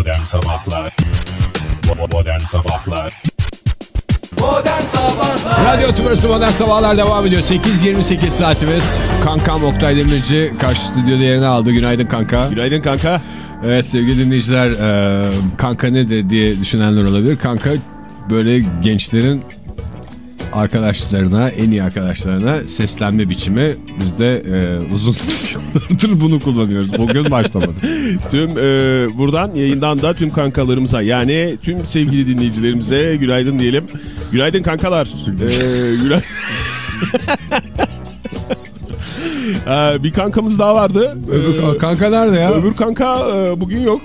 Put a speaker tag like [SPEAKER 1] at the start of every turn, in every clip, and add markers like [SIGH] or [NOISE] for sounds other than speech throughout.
[SPEAKER 1] Modern Sabahlar Modern Sabahlar
[SPEAKER 2] Modern Sabahlar
[SPEAKER 3] Radyo Tümrüsü Modern Sabahlar devam ediyor. 8.28 saatimiz. Kankam Oktay Demirci karşı stüdyoda yerini aldı. Günaydın kanka.
[SPEAKER 4] Günaydın kanka.
[SPEAKER 3] Evet sevgili dinleyiciler e, kanka nedir diye düşünenler olabilir. Kanka böyle gençlerin arkadaşlarına, en iyi arkadaşlarına seslenme biçimi. Biz de e, uzun yıllardır bunu kullanıyoruz. Bugün başlamadı. [LAUGHS]
[SPEAKER 4] Tüm e, buradan yayından da tüm kankalarımıza yani tüm sevgili dinleyicilerimize günaydın diyelim. Günaydın kankalar. E, günaydın. [LAUGHS] E, bir kankamız daha vardı.
[SPEAKER 3] Öbür, kanka nerede ya?
[SPEAKER 4] Öbür kanka e, bugün yok.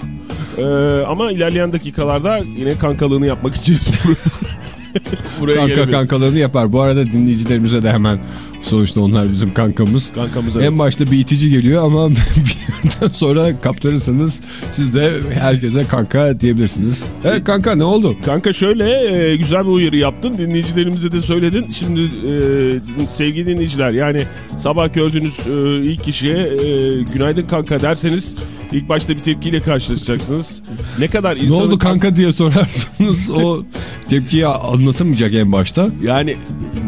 [SPEAKER 4] E, ama ilerleyen dakikalarda yine kankalığını yapmak için [LAUGHS] [LAUGHS] buraya
[SPEAKER 3] Kanka
[SPEAKER 4] gelebilir.
[SPEAKER 3] kankalarını yapar. Bu arada dinleyicilerimize de hemen sonuçta onlar bizim kankamız.
[SPEAKER 4] Kankamız evet.
[SPEAKER 3] En başta bir itici geliyor ama [LAUGHS] bir yerden sonra kaptırırsanız siz de herkese kanka diyebilirsiniz. Evet kanka ne oldu?
[SPEAKER 4] Kanka şöyle e, güzel bir uyarı yaptın. Dinleyicilerimize de söyledin. Şimdi e, sevgili dinleyiciler yani sabah gördüğünüz e, ilk kişiye e, günaydın kanka derseniz ilk başta bir tepkiyle karşılaşacaksınız. Ne kadar
[SPEAKER 3] Ne
[SPEAKER 4] insanın
[SPEAKER 3] oldu kanka diye sorarsanız o tepkiyi anlatamayacak en başta.
[SPEAKER 4] Yani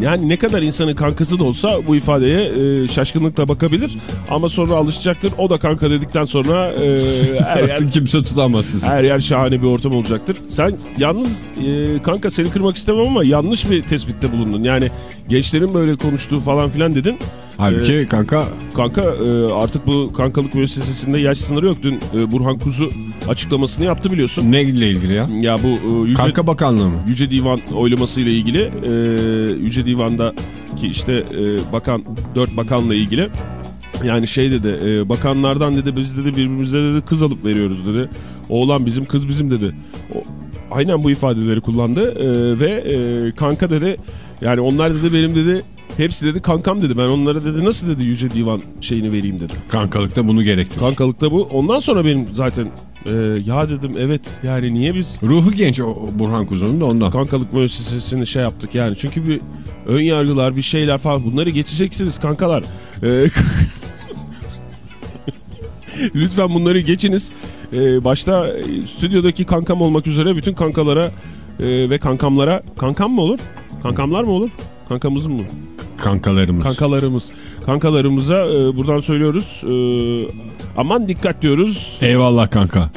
[SPEAKER 4] yani ne kadar insanın kankası da olsa bu ifadeye e, şaşkınlıkla bakabilir ama sonra alışacaktır. O da kanka dedikten sonra e, her yer
[SPEAKER 3] kimse tutamaz sizi.
[SPEAKER 4] her yer şahane bir ortam olacaktır. Sen yalnız e, kanka seni kırmak istemem ama yanlış bir tespitte bulundun. Yani gençlerin böyle konuştuğu falan filan dedin.
[SPEAKER 3] Halbuki kanka
[SPEAKER 4] Kanka e, artık bu kankalık müessesesinde yaş sınırı yok. Dün e, Burhan Kuzu açıklamasını yaptı biliyorsun.
[SPEAKER 3] ne ile ilgili ya?
[SPEAKER 4] Ya bu e, Yüce,
[SPEAKER 3] Kanka bakanlığı mı?
[SPEAKER 4] Yüce Divan oylaması ile ilgili e, Yüce Divan'daki işte e, bakan dört bakanla ilgili yani şey dedi e, bakanlardan dedi biz dedi birbirimize dedi kız alıp veriyoruz dedi. Oğlan bizim kız bizim dedi. O, aynen bu ifadeleri kullandı e, ve e, kanka dedi yani onlar dedi benim dedi hepsi dedi kankam dedi. Ben onlara dedi nasıl dedi Yüce Divan şeyini vereyim dedi.
[SPEAKER 3] Kankalıkta bunu gerektirir.
[SPEAKER 4] Kankalıkta bu. Ondan sonra benim zaten e, ya dedim evet yani niye biz
[SPEAKER 3] Ruhu genç o Burhan Kuzu'nun da ondan.
[SPEAKER 4] kankalık müessesesini şey yaptık yani. Çünkü bir ön yargılar bir şeyler falan bunları geçeceksiniz kankalar. Ee, [LAUGHS] Lütfen bunları geçiniz. Ee, başta e, stüdyodaki kankam olmak üzere bütün kankalara e, ve kankamlara kankam mı olur? Kankamlar mı olur? Kankamızın mı?
[SPEAKER 3] Kankalarımız.
[SPEAKER 4] Kankalarımız. Kankalarımıza e, buradan söylüyoruz. E, aman dikkat diyoruz.
[SPEAKER 3] Eyvallah kanka.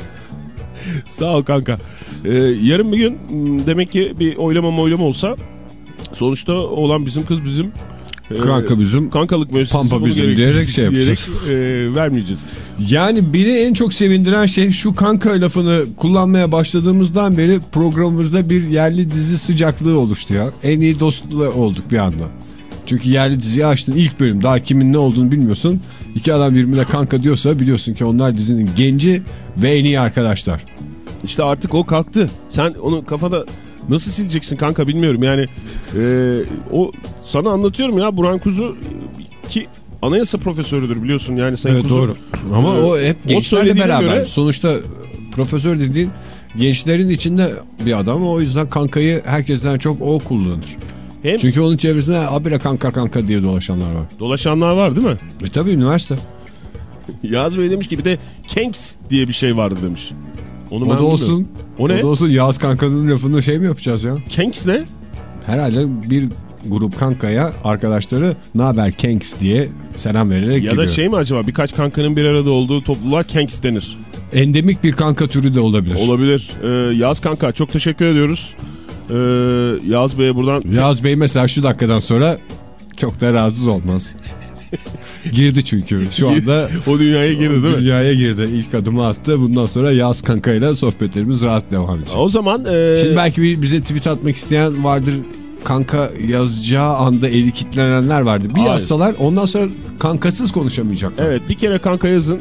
[SPEAKER 3] [LAUGHS]
[SPEAKER 4] Sağ ol kanka. Ee, yarın bir gün demek ki bir oylama oylama olsa sonuçta olan bizim kız bizim. Ee,
[SPEAKER 3] Kanka bizim.
[SPEAKER 4] Kankalık müessesesi
[SPEAKER 3] Pampa bizim
[SPEAKER 4] gerek-
[SPEAKER 3] diyerek şey yapacağız.
[SPEAKER 4] diyerek, e, vermeyeceğiz.
[SPEAKER 3] Yani beni en çok sevindiren şey şu kanka lafını kullanmaya başladığımızdan beri programımızda bir yerli dizi sıcaklığı oluştu ya. En iyi dostluğu olduk bir anda. Çünkü yerli diziyi açtın ilk bölüm daha kimin ne olduğunu bilmiyorsun. İki adam birbirine kanka diyorsa biliyorsun ki onlar dizinin genci ve en iyi arkadaşlar.
[SPEAKER 4] İşte artık o kalktı. Sen onu kafada nasıl sileceksin kanka bilmiyorum. Yani e, o sana anlatıyorum ya Burhan Kuzu ki anayasa profesörüdür biliyorsun yani Sayın Kuzu.
[SPEAKER 3] Ama
[SPEAKER 4] Ee,
[SPEAKER 3] o hep gençlerle beraber.
[SPEAKER 4] göre-
[SPEAKER 3] Sonuçta profesör dediğin gençlerin içinde bir adam. O yüzden kankayı herkesten çok o kullanır.
[SPEAKER 4] Hem
[SPEAKER 3] Çünkü onun çevresinde abire kanka kanka diye dolaşanlar var.
[SPEAKER 4] dolaşanlar var değil mi?
[SPEAKER 3] E tabi üniversite. [LAUGHS]
[SPEAKER 4] Yaz Bey demiş ki bir de Kenks diye bir şey vardı demiş. Onu
[SPEAKER 3] O da olsun.
[SPEAKER 4] bilmiyorum. O ne?
[SPEAKER 3] O da olsun Yağız kankanın lafını şey mi yapacağız ya?
[SPEAKER 4] Kenks ne?
[SPEAKER 3] Herhalde bir grup kankaya arkadaşları ne haber Kenks diye selam vererek
[SPEAKER 4] Ya da
[SPEAKER 3] gidiyor.
[SPEAKER 4] şey mi acaba birkaç kankanın bir arada olduğu topluluğa Kenks denir.
[SPEAKER 3] Endemik bir kanka türü de olabilir.
[SPEAKER 4] Olabilir. Ee, Yaz kanka çok teşekkür ediyoruz. Ee, Yaz Bey'e buradan
[SPEAKER 3] Yağız Bey mesela şu dakikadan sonra çok da rahatsız olmaz. [LAUGHS] girdi çünkü şu anda
[SPEAKER 4] o dünyaya girdi değil mi?
[SPEAKER 3] dünyaya girdi. İlk adımı attı. Bundan sonra Yağız kankayla sohbetlerimiz rahat devam edecek.
[SPEAKER 4] O zaman e,
[SPEAKER 3] Şimdi belki bir, bize tweet atmak isteyen vardır. Kanka yazacağı anda eli kitlenenler vardı. Bir
[SPEAKER 4] Hayır.
[SPEAKER 3] yazsalar ondan sonra kankasız konuşamayacaklar.
[SPEAKER 4] evet bir kere kanka yazın.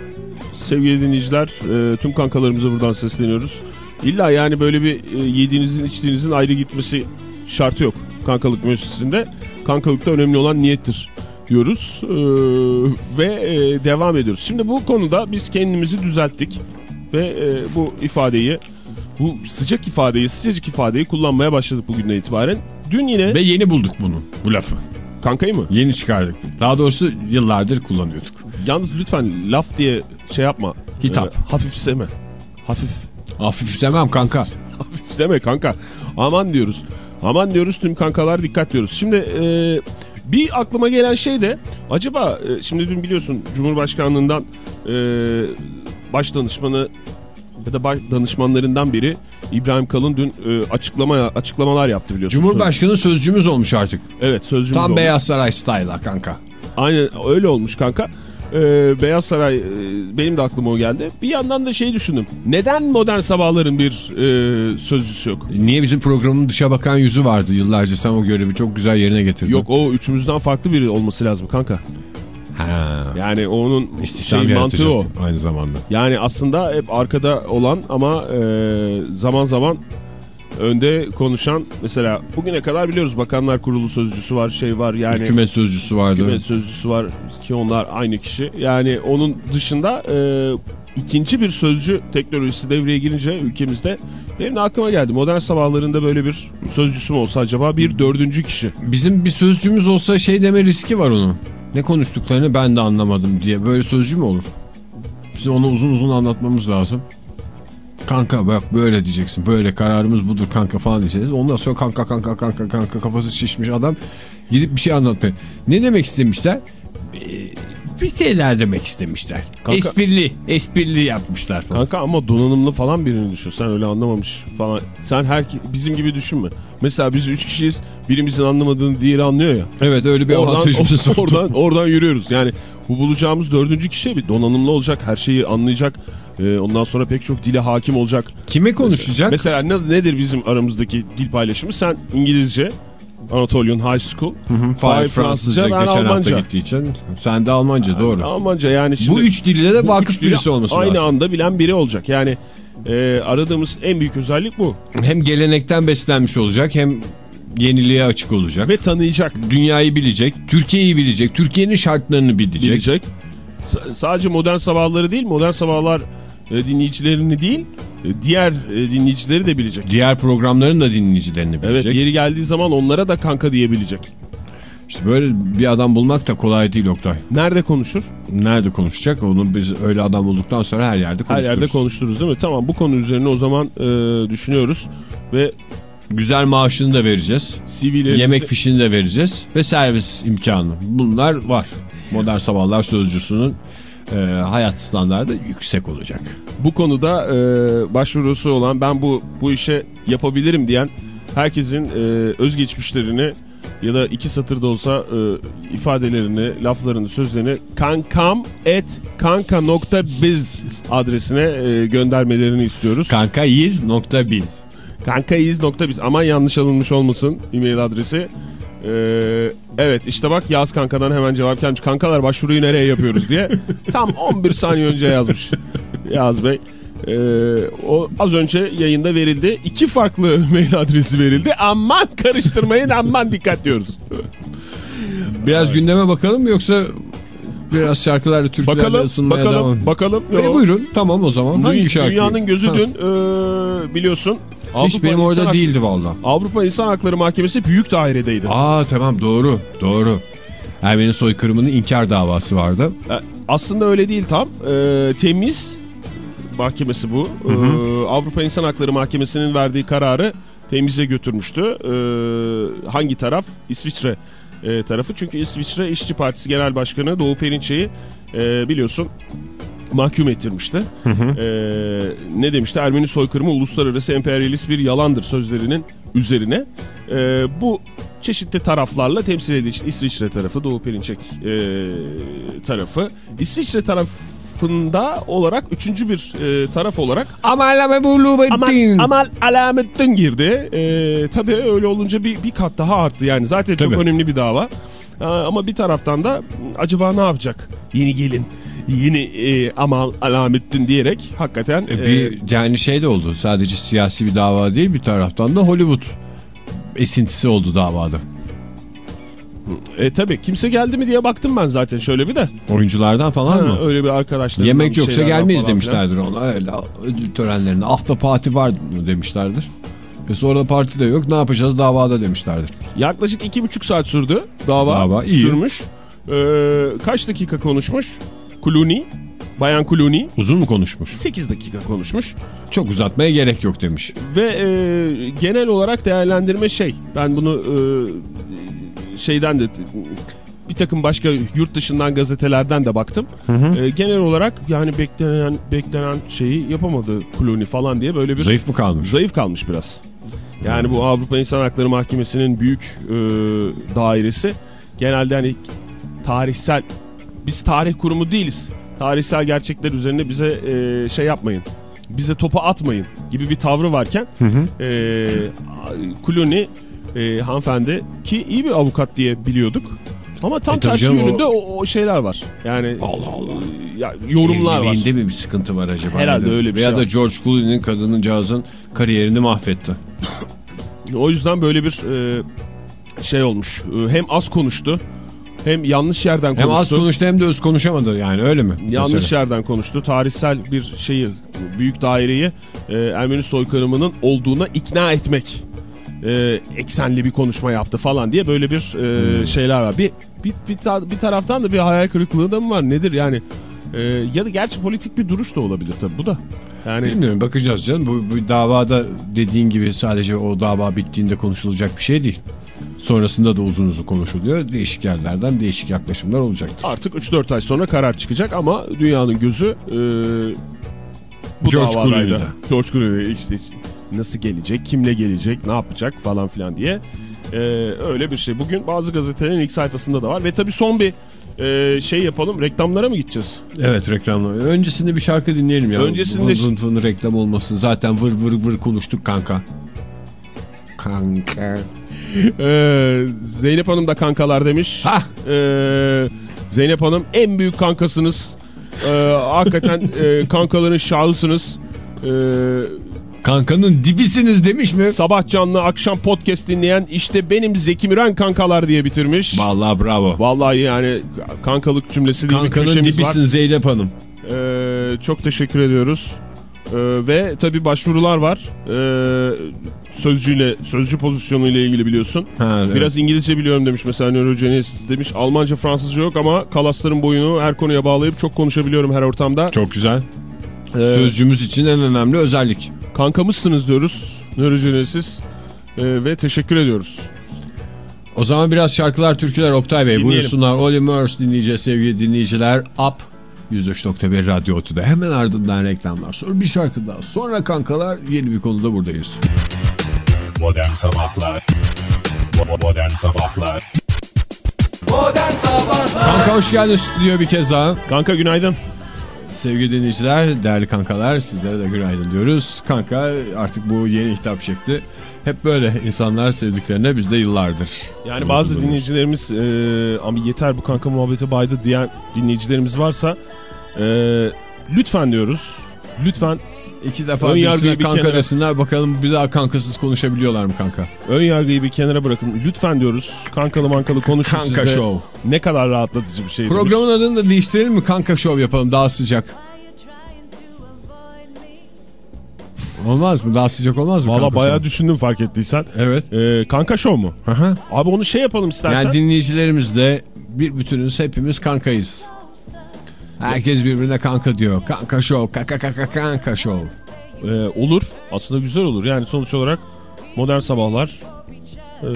[SPEAKER 4] Sevgili dinleyiciler e, tüm kankalarımıza buradan sesleniyoruz. İlla yani böyle bir e, yediğinizin içtiğinizin ayrı gitmesi şartı yok. Kankalık müessesesinde. Kankalıkta önemli olan niyettir diyoruz. E, ve e, devam ediyoruz. Şimdi bu konuda biz kendimizi düzelttik. Ve e, bu ifadeyi bu sıcak ifadeyi, sıcacık ifadeyi kullanmaya başladık bugünden itibaren. Dün yine
[SPEAKER 3] Ve yeni bulduk bunu, bu lafı.
[SPEAKER 4] kankayı mı?
[SPEAKER 3] Yeni çıkardık. Daha doğrusu yıllardır kullanıyorduk.
[SPEAKER 4] Yalnız lütfen laf diye şey yapma.
[SPEAKER 3] Hitap.
[SPEAKER 4] Ee, hafifseme. Hafif.
[SPEAKER 3] Hafifsemem kanka. [LAUGHS]
[SPEAKER 4] Hafifleme kanka. Aman diyoruz. Aman diyoruz tüm kankalar dikkat diyoruz. Şimdi e, bir aklıma gelen şey de acaba e, şimdi dün biliyorsun Cumhurbaşkanlığından e, baş danışmanı ya da baş danışmanlarından biri İbrahim Kalın dün e, açıklama açıklamalar yaptı biliyorsun.
[SPEAKER 3] Cumhurbaşkanı sözcümüz olmuş artık.
[SPEAKER 4] Evet sözcümüz
[SPEAKER 3] Tam
[SPEAKER 4] oldu.
[SPEAKER 3] Beyaz Saray style'a kanka.
[SPEAKER 4] Aynen öyle olmuş kanka. Ee, Beyaz Saray e, benim de aklıma o geldi. Bir yandan da şey düşündüm. Neden modern sabahların bir e, sözcüsü yok?
[SPEAKER 3] Niye bizim programın dışa bakan yüzü vardı yıllarca sen o görevi çok güzel yerine getirdin.
[SPEAKER 4] Yok o üçümüzden farklı biri olması lazım kanka.
[SPEAKER 3] Ha.
[SPEAKER 4] Yani onun
[SPEAKER 3] İstihdam
[SPEAKER 4] şey, mantığı o.
[SPEAKER 3] aynı zamanda.
[SPEAKER 4] Yani aslında hep arkada olan ama e, zaman zaman önde konuşan mesela bugüne kadar biliyoruz Bakanlar Kurulu sözcüsü var şey var yani
[SPEAKER 3] Hükümet sözcüsü vardı.
[SPEAKER 4] hükümet sözcüsü var ki onlar aynı kişi. Yani onun dışında e, ikinci bir sözcü teknolojisi devreye girince ülkemizde benim de aklıma geldi. Modern sabahlarında böyle bir sözcüsü mü olsa acaba bir dördüncü kişi.
[SPEAKER 3] Bizim bir sözcümüz olsa şey deme riski var onun. Ne konuştuklarını ben de anlamadım diye. Böyle sözcü mü olur? Bize onu uzun uzun anlatmamız lazım. Kanka bak böyle diyeceksin. Böyle kararımız budur kanka falan diyeceğiz. Ondan sonra kanka kanka kanka kanka kafası şişmiş adam gidip bir şey anlatmıyor. Ne demek istemişler? Ee, bir şeyler demek istemişler.
[SPEAKER 4] Kanka-
[SPEAKER 3] Esprili, esprili yapmışlar falan.
[SPEAKER 4] Kanka ama donanımlı falan birini düşün. Sen öyle anlamamış falan. Sen her bizim gibi düşünme. Mesela biz üç kişiyiz. Birimizin anlamadığını diğeri anlıyor ya.
[SPEAKER 3] Evet öyle bir
[SPEAKER 4] Oradan,
[SPEAKER 3] avantajımız [LAUGHS] oldu.
[SPEAKER 4] oradan, oradan yürüyoruz. Yani bu bulacağımız dördüncü kişi bir donanımlı olacak. Her şeyi anlayacak. Ee, ondan sonra pek çok dile hakim olacak.
[SPEAKER 3] Kime konuşacak?
[SPEAKER 4] Mesela ne- nedir bizim aramızdaki dil paylaşımı? Sen İngilizce, Anatolian High School.
[SPEAKER 3] Fahir
[SPEAKER 4] Fahir
[SPEAKER 3] Fransızca
[SPEAKER 4] ben
[SPEAKER 3] geçen hafta
[SPEAKER 4] Almanca.
[SPEAKER 3] gittiği için. Sen de Almanca doğru.
[SPEAKER 4] Almanca yani şimdi.
[SPEAKER 3] Bu üç dille de vakıf birisi olması
[SPEAKER 4] Aynı
[SPEAKER 3] lazım.
[SPEAKER 4] anda bilen biri olacak. Yani e, aradığımız en büyük özellik bu.
[SPEAKER 3] Hem gelenekten beslenmiş olacak hem yeniliğe açık olacak.
[SPEAKER 4] Ve tanıyacak.
[SPEAKER 3] Dünyayı bilecek, Türkiye'yi bilecek, Türkiye'nin şartlarını bilecek.
[SPEAKER 4] bilecek. S- sadece modern sabahları değil, modern sabahlar e, dinleyicilerini değil, e, diğer e, dinleyicileri de bilecek.
[SPEAKER 3] Diğer programların da dinleyicilerini
[SPEAKER 4] Evet,
[SPEAKER 3] bilecek.
[SPEAKER 4] yeri geldiği zaman onlara da kanka diyebilecek.
[SPEAKER 3] İşte böyle bir adam bulmak da kolay değil Oktay.
[SPEAKER 4] Nerede konuşur?
[SPEAKER 3] Nerede konuşacak? Onu biz öyle adam bulduktan sonra her yerde
[SPEAKER 4] Her
[SPEAKER 3] konuşuruz.
[SPEAKER 4] yerde konuştururuz değil mi? Tamam bu konu üzerine o zaman e, düşünüyoruz ve
[SPEAKER 3] Güzel maaşını da vereceğiz.
[SPEAKER 4] CV'lerimizi...
[SPEAKER 3] Yemek fişini de vereceğiz. Ve servis imkanı. Bunlar var. Modern Sabahlar Sözcüsü'nün e, hayat standartı yüksek olacak.
[SPEAKER 4] bu konuda e, başvurusu olan ben bu bu işe yapabilirim diyen herkesin e, özgeçmişlerini ya da iki satırda olsa e, ifadelerini, laflarını, sözlerini kankam et kanka.biz adresine e, göndermelerini istiyoruz.
[SPEAKER 3] Kankayiz.biz
[SPEAKER 4] Kankayız.biz aman yanlış alınmış olmasın e-mail adresi. E, evet işte bak Yaz Kanka'dan hemen cevap gelmiş. Kankalar başvuruyu nereye yapıyoruz diye. [LAUGHS] Tam 11 saniye önce yazmış Yaz Bey. Ee, o az önce yayında verildi. İki farklı [LAUGHS] mail adresi verildi. Aman karıştırmayın aman dikkat diyoruz.
[SPEAKER 3] Biraz gündeme bakalım mı yoksa biraz şarkılarla türkülerle
[SPEAKER 4] Bakalım
[SPEAKER 3] ısınmaya
[SPEAKER 4] bakalım
[SPEAKER 3] devam
[SPEAKER 4] bakalım.
[SPEAKER 3] E,
[SPEAKER 4] Yo.
[SPEAKER 3] buyurun tamam o zaman. Hangi?
[SPEAKER 4] Dünyanın gözü
[SPEAKER 3] Ha.
[SPEAKER 4] dün ee, biliyorsun.
[SPEAKER 3] Hiç benim orada
[SPEAKER 4] Hak-
[SPEAKER 3] değildi valla.
[SPEAKER 4] Avrupa İnsan Hakları Mahkemesi büyük dairedeydi.
[SPEAKER 3] Aa tamam doğru doğru. Ermeni soykırımının inkar davası vardı.
[SPEAKER 4] E, Aslında öyle değil tam. E, temiz mahkemesi bu. E, Avrupa İnsan Hakları Mahkemesi'nin verdiği kararı temize götürmüştü. E, hangi taraf? İsviçre e, tarafı. Çünkü İsviçre İşçi Partisi Genel Başkanı Doğu Perinçek'i e, biliyorsun mahkum ettirmişti. E, ne demişti? Ermeni soykırımı uluslararası emperyalist bir yalandır sözlerinin üzerine. E, bu çeşitli taraflarla temsil edildi. İşte İsviçre tarafı, Doğu Perinçek e, tarafı. İsviçre tarafında olarak üçüncü bir e, taraf olarak
[SPEAKER 3] Amalame bulu
[SPEAKER 4] Amal, Amal Alamettin girdi. E, tabii öyle olunca bir, bir kat daha arttı. Yani zaten çok
[SPEAKER 3] Tabii.
[SPEAKER 4] önemli bir dava. Aa, ama bir taraftan da acaba ne yapacak? Yeni gelin, yeni e, Amal Alamettin diyerek hakikaten... e,
[SPEAKER 3] Bir yani şey de oldu. Sadece siyasi bir dava değil bir taraftan da Hollywood esintisi oldu davada.
[SPEAKER 4] e, tabii kimse geldi mi diye baktım ben zaten şöyle bir de.
[SPEAKER 3] Oyunculardan falan
[SPEAKER 4] Ha,
[SPEAKER 3] mı?
[SPEAKER 4] öyle bir arkadaşlar.
[SPEAKER 3] Yemek yoksa gelmeyiz demişlerdir ona. Öyle ödül törenlerinde. After parti var mı demişlerdir. Ve sonra da parti de yok. Ne yapacağız davada demişlerdir.
[SPEAKER 4] Yaklaşık iki buçuk saat sürdü dava.
[SPEAKER 3] Dava, iyi.
[SPEAKER 4] Sürmüş. Ee, kaç dakika konuşmuş? Clooney. Bayan Clooney
[SPEAKER 3] Uzun mu konuşmuş?
[SPEAKER 4] 8 dakika konuşmuş.
[SPEAKER 3] Çok uzatmaya gerek yok demiş.
[SPEAKER 4] Ve e, genel olarak değerlendirme şey. Ben bunu e, şeyden de bir takım başka yurt dışından gazetelerden de baktım. E, genel olarak yani beklenen beklenen şeyi yapamadı Clooney falan diye böyle bir
[SPEAKER 3] Zayıf mı kalmış?
[SPEAKER 4] zayıf kalmış biraz. Yani bu Avrupa İnsan Hakları Mahkemesi'nin büyük e, dairesi genelde hani tarihsel biz tarih kurumu değiliz. Tarihsel gerçekler üzerine bize e, şey yapmayın. Bize topu atmayın gibi bir tavrı varken e, Clooney e, hanımefendi ki iyi bir avukat diye biliyorduk. Ama tam
[SPEAKER 3] E
[SPEAKER 4] tersi yönünde o, o şeyler var. Yani
[SPEAKER 3] Allah Allah.
[SPEAKER 4] e, ya, yorumlar var.
[SPEAKER 3] Evliliğinde mi bir sıkıntı var acaba?
[SPEAKER 4] Herhalde
[SPEAKER 3] Nedir?
[SPEAKER 4] öyle bir
[SPEAKER 3] Veya
[SPEAKER 4] şey
[SPEAKER 3] da. George Clooney'nin kadının kariyerini mahvetti.
[SPEAKER 4] O yüzden böyle bir e, şey olmuş. E, hem az konuştu hem yanlış yerden konuştu.
[SPEAKER 3] Hem az konuştu hem de öz konuşamadı yani öyle mi?
[SPEAKER 4] Yanlış
[SPEAKER 3] Mesela.
[SPEAKER 4] yerden konuştu. Tarihsel bir şeyi, büyük daireyi e, Ermeni soykırımının olduğuna ikna etmek e, eksenli bir konuşma yaptı falan diye böyle bir e,
[SPEAKER 3] Hmm.
[SPEAKER 4] şeyler var. Bir, bir, bir, ta- bir taraftan da bir hayal kırıklığı da mı var nedir yani? E, ya da gerçi politik bir duruş da olabilir tabii bu da. Yani
[SPEAKER 3] Bilmiyorum bakacağız canım. Bu, bu davada dediğin gibi sadece o dava bittiğinde konuşulacak bir şey değil. Sonrasında da uzun uzun konuşuluyor. Değişik yerlerden değişik yaklaşımlar olacaktır.
[SPEAKER 4] artık 3-4 ay sonra karar çıkacak ama dünyanın gözü e, bu
[SPEAKER 3] George
[SPEAKER 4] davadaydı.
[SPEAKER 3] Clooney'de.
[SPEAKER 4] George Clooney işte nasıl gelecek, kimle gelecek, ne yapacak falan filan diye. E, öyle bir şey. Bugün bazı gazetelerin ilk sayfasında da var ve tabii son bir e, şey yapalım. Reklamlara mı gideceğiz?
[SPEAKER 3] Evet reklamlar. Öncesinde bir şarkı dinleyelim ya.
[SPEAKER 4] Öncesinde-
[SPEAKER 3] Vın vın vın reklam olmasın. Zaten vır vır vır konuştuk kanka. Kanka.
[SPEAKER 4] E, Zeynep Hanım da kankalar demiş.
[SPEAKER 3] Hah.
[SPEAKER 4] E, Zeynep Hanım en büyük kankasınız. E, hakikaten e, kankaların şahısınız. E,
[SPEAKER 3] Kankanın dibisiniz demiş mi?
[SPEAKER 4] Sabah canlı akşam podcast dinleyen işte benim Zeki Müren kankalar diye bitirmiş.
[SPEAKER 3] Vallahi bravo.
[SPEAKER 4] Vallahi yani kankalık cümlesi diye bir
[SPEAKER 3] Kankanın
[SPEAKER 4] köşemiz
[SPEAKER 3] dibisin Zeynep Hanım.
[SPEAKER 4] var. Ee, çok teşekkür ediyoruz. Ee, ve tabii başvurular var. Ee, sözcüyle, sözcü pozisyonu ile ilgili biliyorsun.
[SPEAKER 3] Ha, evet.
[SPEAKER 4] Biraz İngilizce biliyorum demiş mesela nörojenesis demiş. Almanca, Fransızca yok ama kalasların boyunu her konuya bağlayıp çok konuşabiliyorum her ortamda.
[SPEAKER 3] Çok güzel.
[SPEAKER 4] Ee,
[SPEAKER 3] Sözcüğümüz için en önemli özellik.
[SPEAKER 4] Kankamızsınız diyoruz nörojenesis ee, ve teşekkür ediyoruz.
[SPEAKER 3] O zaman biraz şarkılar, türküler Oktay Bey
[SPEAKER 4] Dinleyelim.
[SPEAKER 3] buyursunlar. Oli Murs dinleyeceğiz sevgili dinleyiciler. Up 103.1 Radyo Otu'da hemen ardından reklamlar. Sonra bir şarkı daha. Sonra kankalar yeni bir konuda buradayız.
[SPEAKER 1] Modern Sabahlar Modern Sabahlar
[SPEAKER 2] Modern Sabahlar
[SPEAKER 3] Kanka hoş geldin stüdyo bir kez daha.
[SPEAKER 4] Kanka günaydın.
[SPEAKER 3] Sevgili dinleyiciler, değerli kankalar sizlere de günaydın diyoruz. Kanka artık bu yeni hitap şekli. Hep böyle insanlar sevdiklerine biz de yıllardır.
[SPEAKER 4] Yani bazı dinleyicilerimiz e, ama yeter bu kanka muhabbeti baydı diyen dinleyicilerimiz varsa e, lütfen diyoruz. Lütfen
[SPEAKER 3] İki defa birisine
[SPEAKER 4] bir
[SPEAKER 3] kanka
[SPEAKER 4] kenara-
[SPEAKER 3] desinler bakalım bir daha kankasız konuşabiliyorlar mı kanka?
[SPEAKER 4] ön yargıyı bir kenara bırakın. Lütfen diyoruz. Kankalı mankalı konuşun
[SPEAKER 3] Kanka
[SPEAKER 4] sizde.
[SPEAKER 3] Show.
[SPEAKER 4] Ne kadar rahatlatıcı bir şey.
[SPEAKER 3] Programın adını da değiştirelim mi? Kanka Show yapalım daha sıcak. Olmaz mı? Daha sıcak olmaz mı?
[SPEAKER 4] Valla bayağı
[SPEAKER 3] Show?
[SPEAKER 4] düşündüm fark ettiysen.
[SPEAKER 3] Evet.
[SPEAKER 4] E, kanka show mu?
[SPEAKER 3] Aha.
[SPEAKER 4] Abi onu şey yapalım istersen.
[SPEAKER 3] Yani dinleyicilerimiz de bir bütünüz hepimiz kankayız. Herkes birbirine kanka diyor. Kanka Show, kaka kaka kanka Show.
[SPEAKER 4] E, olur. Aslında güzel olur. Yani sonuç olarak modern sabahlar e,